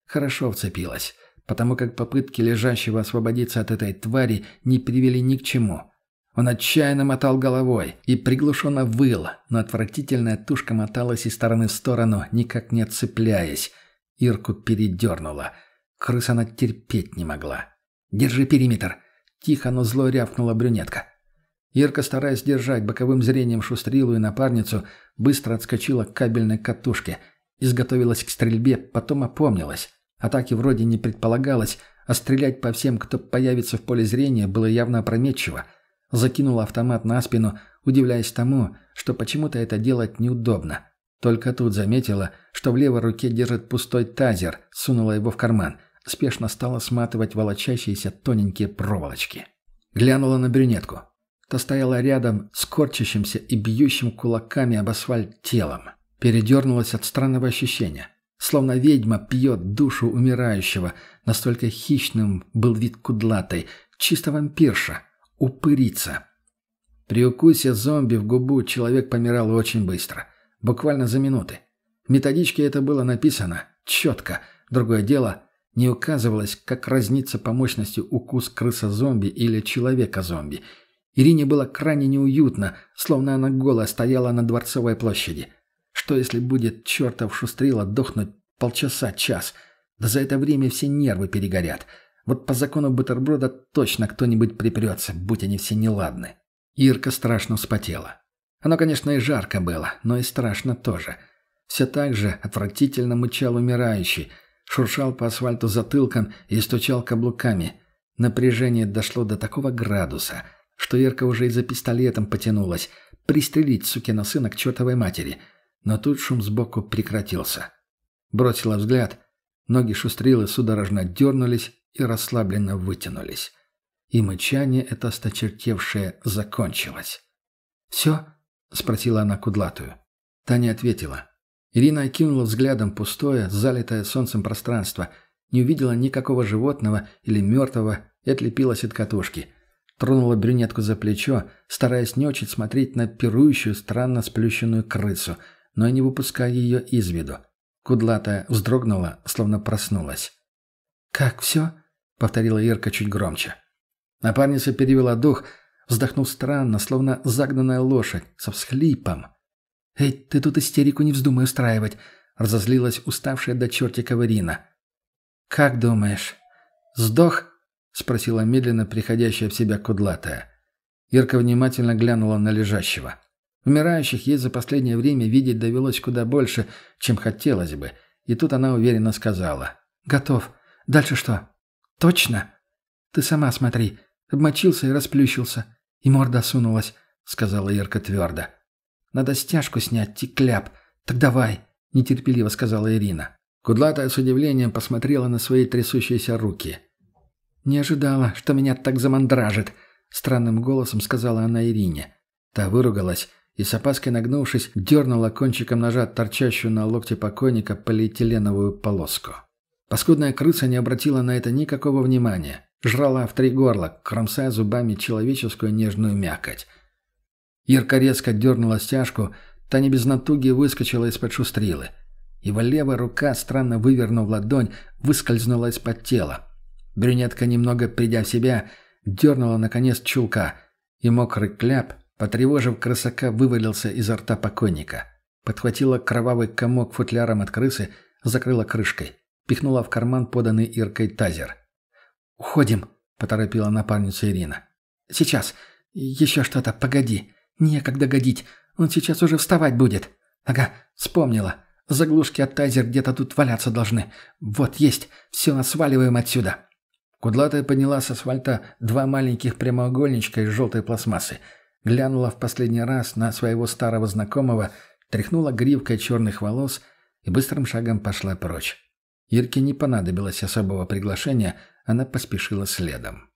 Хорошо вцепилась, потому как попытки лежащего освободиться от этой твари не привели ни к чему. Он отчаянно мотал головой и приглушенно выл, но отвратительная тушка моталась из стороны в сторону, никак не отцепляясь. Ирку передернула. Крыс она терпеть не могла. «Держи периметр!» Тихо, но зло рявкнула брюнетка. Ирка, стараясь держать боковым зрением шустрилу и напарницу, быстро отскочила к кабельной катушке. Изготовилась к стрельбе, потом опомнилась. Атаки вроде не предполагалось, а стрелять по всем, кто появится в поле зрения, было явно опрометчиво. Закинула автомат на спину, удивляясь тому, что почему-то это делать неудобно. Только тут заметила, что в левой руке держит пустой тазер, сунула его в карман. Спешно стала сматывать волочащиеся тоненькие проволочки. Глянула на брюнетку. Та стояла рядом с корчащимся и бьющим кулаками об асфальт телом. Передернулась от странного ощущения. Словно ведьма пьет душу умирающего. Настолько хищным был вид кудлатой. Чисто вампирша упырица. При укусе зомби в губу человек помирал очень быстро. Буквально за минуты. В методичке это было написано четко. Другое дело, не указывалось, как разнится по мощности укус крыса-зомби или человека-зомби. Ирине было крайне неуютно, словно она голая стояла на Дворцовой площади. Что если будет чертов шустрила дохнуть полчаса-час? Да за это время все нервы перегорят. Вот по закону бутерброда точно кто-нибудь припрется, будь они все неладны. Ирка страшно вспотела. Оно, конечно, и жарко было, но и страшно тоже. Все так же отвратительно мычал умирающий, шуршал по асфальту затылком и стучал каблуками. Напряжение дошло до такого градуса, что Ирка уже и за пистолетом потянулась, пристрелить сукина сына к чертовой матери. Но тут шум сбоку прекратился. Бросила взгляд. Ноги шустрилы судорожно дернулись, и расслабленно вытянулись. И мычание это осточертевшее закончилось. «Все?» — спросила она кудлатую. Та не ответила. Ирина окинула взглядом пустое, залитое солнцем пространство, не увидела никакого животного или мертвого и отлепилась от катушки. Тронула брюнетку за плечо, стараясь не очень смотреть на пирующую, странно сплющенную крысу, но и не выпуская ее из виду. Кудлатая вздрогнула, словно проснулась. «Как все?» — повторила Ирка чуть громче. Напарница перевела дух, вздохнув странно, словно загнанная лошадь, со всхлипом. «Эй, ты тут истерику не вздумай устраивать», — разозлилась уставшая до чертикова Рина. «Как думаешь, сдох?» — спросила медленно приходящая в себя кудлатая. Ирка внимательно глянула на лежащего. Умирающих ей за последнее время видеть довелось куда больше, чем хотелось бы, и тут она уверенно сказала. «Готов. Дальше что?» «Точно? Ты сама смотри. Обмочился и расплющился. И морда сунулась», — сказала Ирка твердо. «Надо стяжку снять, тикляп. Так давай», — нетерпеливо сказала Ирина. Кудлатая с удивлением посмотрела на свои трясущиеся руки. «Не ожидала, что меня так замандражит», — странным голосом сказала она Ирине. Та выругалась и, с опаской нагнувшись, дернула кончиком ножа торчащую на локте покойника полиэтиленовую полоску. Паскудная крыса не обратила на это никакого внимания. Жрала в три горла, кромсая зубами человеческую нежную мякоть. Ирка резко дернула стяжку, та не без натуги выскочила из-под шустрилы. Его левая рука, странно вывернув ладонь, выскользнула из-под тела. Брюнетка, немного придя в себя, дернула наконец чулка, и мокрый кляп, потревожив крысака, вывалился изо рта покойника. Подхватила кровавый комок футляром от крысы, закрыла крышкой. Пихнула в карман поданный Иркой тазер. «Уходим», — поторопила напарница Ирина. «Сейчас. Еще что-то. Погоди». Некогда годить. Он сейчас уже вставать будет. Ага, вспомнила. Заглушки от тайзер где-то тут валяться должны. Вот есть. Все, сваливаем отсюда. Кудлатая подняла с асфальта два маленьких прямоугольничка из желтой пластмассы. Глянула в последний раз на своего старого знакомого, тряхнула гривкой черных волос и быстрым шагом пошла прочь. Ирке не понадобилось особого приглашения, она поспешила следом.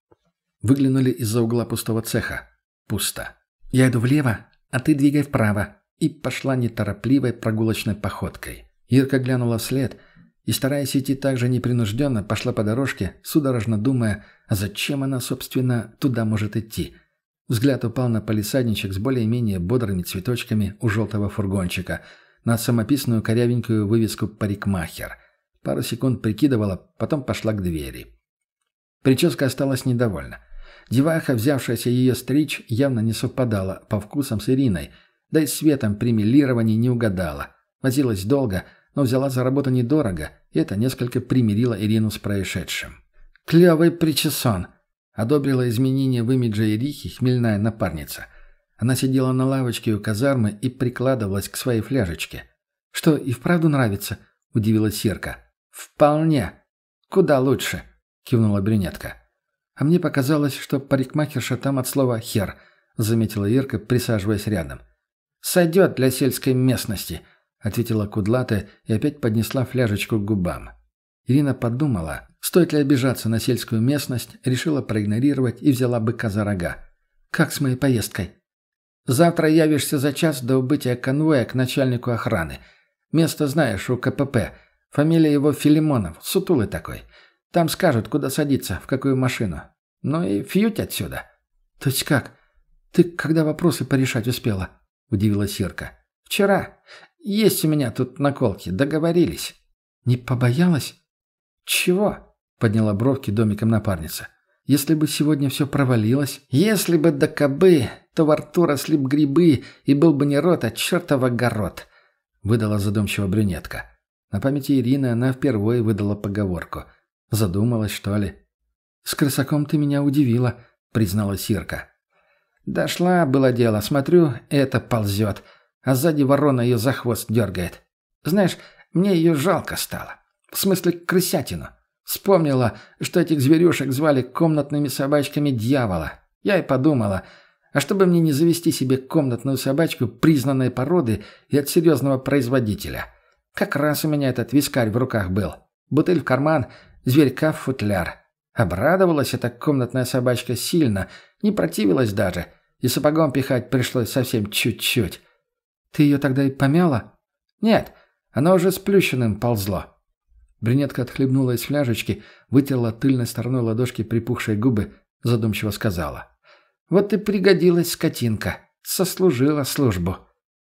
Выглянули из-за угла пустого цеха. Пусто. «Я иду влево, а ты двигай вправо», и пошла неторопливой прогулочной походкой. Ирка глянула вслед и, стараясь идти так же непринужденно, пошла по дорожке, судорожно думая, а зачем она, собственно, туда может идти. Взгляд упал на палисадничек с более-менее бодрыми цветочками у желтого фургончика, на самописную корявенькую вывеску «Парикмахер». Пару секунд прикидывала, потом пошла к двери. Прическа осталась недовольна. Деваха, взявшаяся ее стричь, явно не совпадала по вкусам с Ириной, да и светом при милировании не угадала. Возилась долго, но взяла за работу недорого, и это несколько примирило Ирину с происшедшим. «Клевый причесон!» — одобрила изменения в имидже Ирихи хмельная напарница. Она сидела на лавочке у казармы и прикладывалась к своей фляжечке. «Что, и вправду нравится?» — удивилась Серка. «Вполне. Куда лучше», — кивнула брюнетка. «А мне показалось, что парикмахерша там от слова «хер», — заметила Ирка, присаживаясь рядом. «Сойдет для сельской местности», — ответила Кудлата и опять поднесла фляжечку к губам. Ирина подумала, стоит ли обижаться на сельскую местность, решила проигнорировать и взяла быка за рога. «Как с моей поездкой?» «Завтра явишься за час до убытия конвоя к начальнику охраны. Место знаешь, у КПП. Фамилия его Филимонов, сутулый такой. Там скажут, куда садиться, в какую машину. Ну и фьють отсюда». «То есть как? Ты когда вопросы порешать успела?» — удивилась Сирка. «Вчера. Есть у меня тут наколки. Договорились». «Не побоялась?» «Чего?» — подняла бровки домиком напарница. «Если бы сегодня все провалилось...» «Если бы до кобы, то во рту росли б грибы, и был бы не рот, а чертов огород», — выдала задумчиво брюнетка. На памяти Ирины она впервые выдала поговорку. Задумалась, что ли? «С крысаком ты меня удивила», — признала Сирка. «Дошла, было дело. Смотрю, это ползет, а сзади ворона ее за хвост дергает. Знаешь, мне ее жалко стало. В смысле, крысятину. Вспомнила, что этих зверюшек звали комнатными собачками дьявола. Я и подумала, а чтобы мне не завести себе комнатную собачку признанной породы и от серьезного производителя — как раз у меня этот вискарь в руках был. Бутыль в карман, зверька в футляр. Обрадовалась эта комнатная собачка сильно, не противилась даже, и сапогом пихать пришлось совсем чуть-чуть. «Ты ее тогда и помяла?» «Нет, она уже сплющенным ползло». Брюнетка отхлебнула из фляжечки, вытерла тыльной стороной ладошки припухшие губы, задумчиво сказала. «Вот и пригодилась скотинка. Сослужила службу».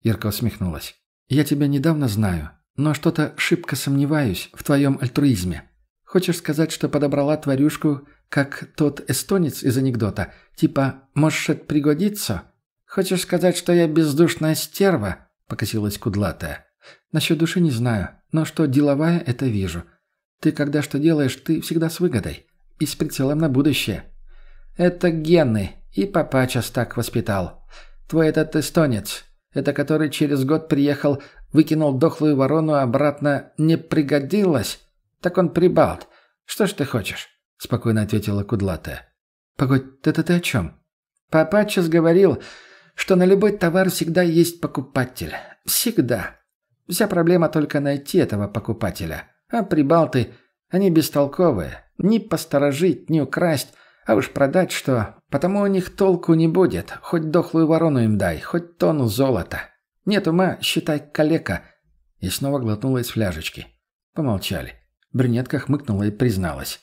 Ирка усмехнулась. «Я тебя недавно знаю. Но что-то шибко сомневаюсь в твоем альтруизме. Хочешь сказать, что подобрала тварюшку, как тот эстонец из анекдота? Типа «может пригодиться»? Хочешь сказать, что я бездушная стерва?» — покосилась кудлатая. «Насчет души не знаю, но что деловая, это вижу. Ты когда что делаешь, ты всегда с выгодой. И с прицелом на будущее». «Это гены, и папачас так воспитал. Твой этот эстонец, это который через год приехал выкинул дохлую ворону обратно не пригодилось, так он прибалт. Что ж ты хочешь?» — спокойно ответила Кудлатая. «Погодь, это ты о чем?» «Папачас говорил, что на любой товар всегда есть покупатель. Всегда. Вся проблема только найти этого покупателя. А прибалты, они бестолковые. Ни посторожить, ни украсть, а уж продать что. Потому у них толку не будет. Хоть дохлую ворону им дай, хоть тонну золота. «Нет ума, считай, калека!» И снова глотнула из фляжечки. Помолчали. Брюнетка хмыкнула и призналась.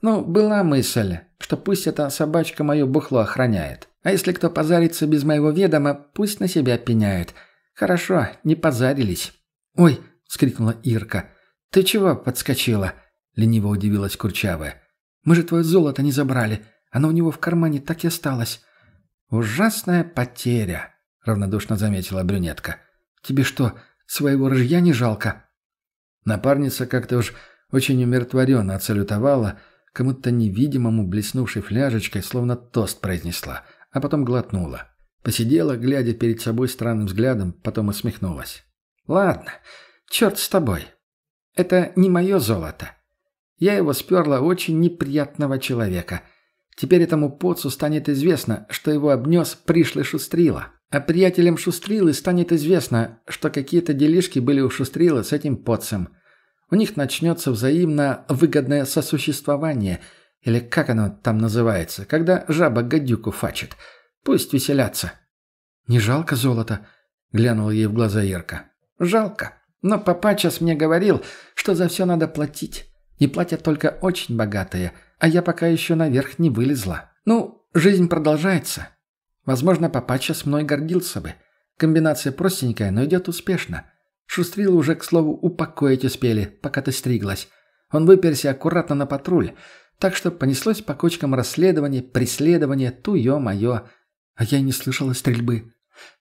«Ну, была мысль, что пусть эта собачка мою бухло охраняет. А если кто позарится без моего ведома, пусть на себя пеняет. Хорошо, не позарились». «Ой!» — вскрикнула Ирка. «Ты чего подскочила?» — лениво удивилась Курчавая. «Мы же твое золото не забрали. Оно у него в кармане так и осталось». «Ужасная потеря», равнодушно заметила брюнетка. «Тебе что, своего рыжья не жалко?» Напарница как-то уж очень умиротворенно отсалютовала, кому-то невидимому блеснувшей фляжечкой, словно тост произнесла, а потом глотнула. Посидела, глядя перед собой странным взглядом, потом усмехнулась. «Ладно, черт с тобой. Это не мое золото. Я его сперла очень неприятного человека. Теперь этому поцу станет известно, что его обнес пришлый Шустрила. А приятелям Шустрилы станет известно, что какие-то делишки были у Шустрила с этим поцем. У них начнется взаимно выгодное сосуществование, или как оно там называется, когда жаба гадюку фачит. Пусть веселятся. «Не жалко золота?» — глянула ей в глаза Ирка. «Жалко. Но папа сейчас мне говорил, что за все надо платить. И платят только очень богатые, а я пока еще наверх не вылезла. Ну, жизнь продолжается. Возможно, папача с мной гордился бы. Комбинация простенькая, но идет успешно. Шустрил уже, к слову, упокоить успели, пока ты стриглась. Он выперся аккуратно на патруль, так что понеслось по кочкам расследование, преследование, туё-моё. А я и не слышала стрельбы.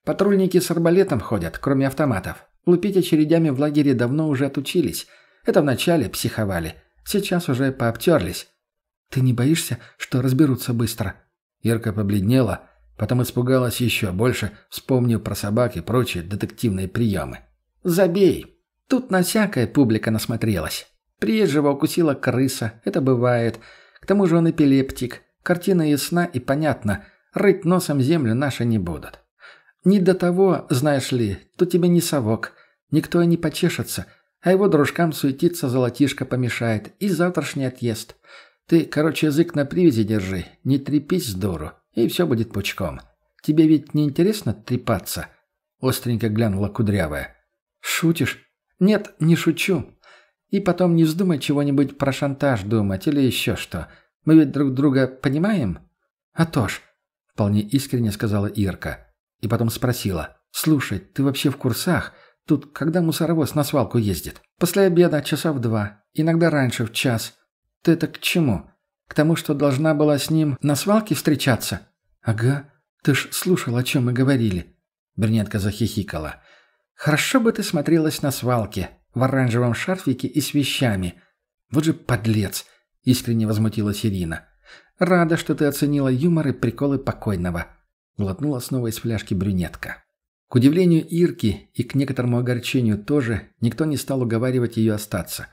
Патрульники с арбалетом ходят, кроме автоматов. Лупить очередями в лагере давно уже отучились. Это вначале психовали. Сейчас уже пообтерлись. Ты не боишься, что разберутся быстро?» Ирка побледнела, потом испугалась еще больше, вспомнив про собак и прочие детективные приемы. «Забей. Тут на всякая публика насмотрелась. Приезжего укусила крыса, это бывает. К тому же он эпилептик. Картина ясна и понятна. Рыть носом землю наши не будут. Не до того, знаешь ли, тут тебе не совок. Никто и не почешется а его дружкам суетиться золотишко помешает, и завтрашний отъезд. Ты, короче, язык на привязи держи, не трепись с дуру, и все будет пучком. Тебе ведь не интересно трепаться?» Остренько глянула кудрявая. «Шутишь?» «Нет, не шучу. И потом не вздумай чего-нибудь про шантаж думать или еще что. Мы ведь друг друга понимаем?» «А то ж», — вполне искренне сказала Ирка. И потом спросила. «Слушай, ты вообще в курсах?» Тут, когда мусоровоз на свалку ездит? После обеда часа в два. Иногда раньше в час. Ты это к чему? К тому, что должна была с ним на свалке встречаться? Ага. Ты ж слушал, о чем мы говорили. Брюнетка захихикала. Хорошо бы ты смотрелась на свалке. В оранжевом шарфике и с вещами. Вот же подлец. Искренне возмутилась Ирина. Рада, что ты оценила юмор и приколы покойного. Глотнула снова из фляжки брюнетка. К удивлению Ирки и к некоторому огорчению тоже, никто не стал уговаривать ее остаться.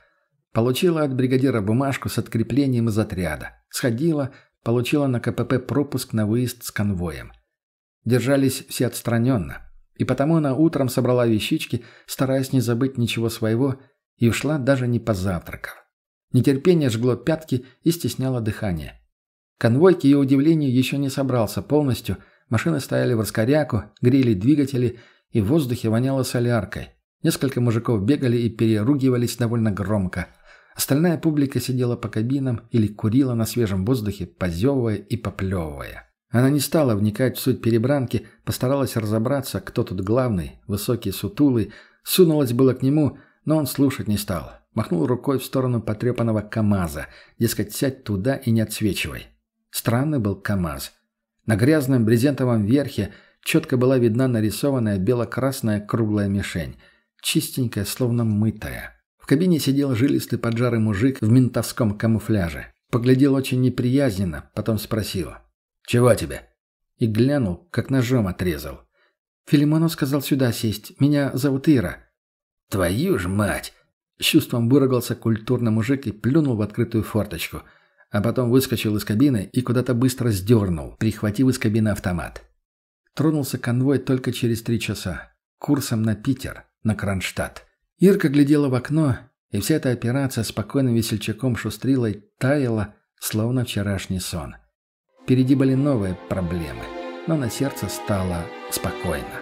Получила от бригадира бумажку с откреплением из отряда. Сходила, получила на КПП пропуск на выезд с конвоем. Держались все отстраненно. И потому она утром собрала вещички, стараясь не забыть ничего своего, и ушла даже не позавтракав. Нетерпение жгло пятки и стесняло дыхание. Конвой, к ее удивлению, еще не собрался полностью – Машины стояли в раскоряку, грели двигатели, и в воздухе воняло соляркой. Несколько мужиков бегали и переругивались довольно громко. Остальная публика сидела по кабинам или курила на свежем воздухе, позевывая и поплевывая. Она не стала вникать в суть перебранки, постаралась разобраться, кто тут главный, высокий, сутулый, сунулась было к нему, но он слушать не стал. Махнул рукой в сторону потрепанного КамАЗа, дескать, сядь туда и не отсвечивай. Странный был КамАЗ. На грязном брезентовом верхе четко была видна нарисованная бело-красная круглая мишень, чистенькая, словно мытая. В кабине сидел жилистый поджарый мужик в ментовском камуфляже. Поглядел очень неприязненно, потом спросил. «Чего тебе?» И глянул, как ножом отрезал. «Филимонов сказал сюда сесть. Меня зовут Ира». «Твою ж мать!» С чувством выругался культурный мужик и плюнул в открытую форточку – а потом выскочил из кабины и куда-то быстро сдернул, прихватив из кабины автомат. Тронулся конвой только через три часа. Курсом на Питер, на Кронштадт. Ирка глядела в окно, и вся эта операция спокойным весельчаком шустрилой таяла, словно вчерашний сон. Впереди были новые проблемы, но на сердце стало спокойно.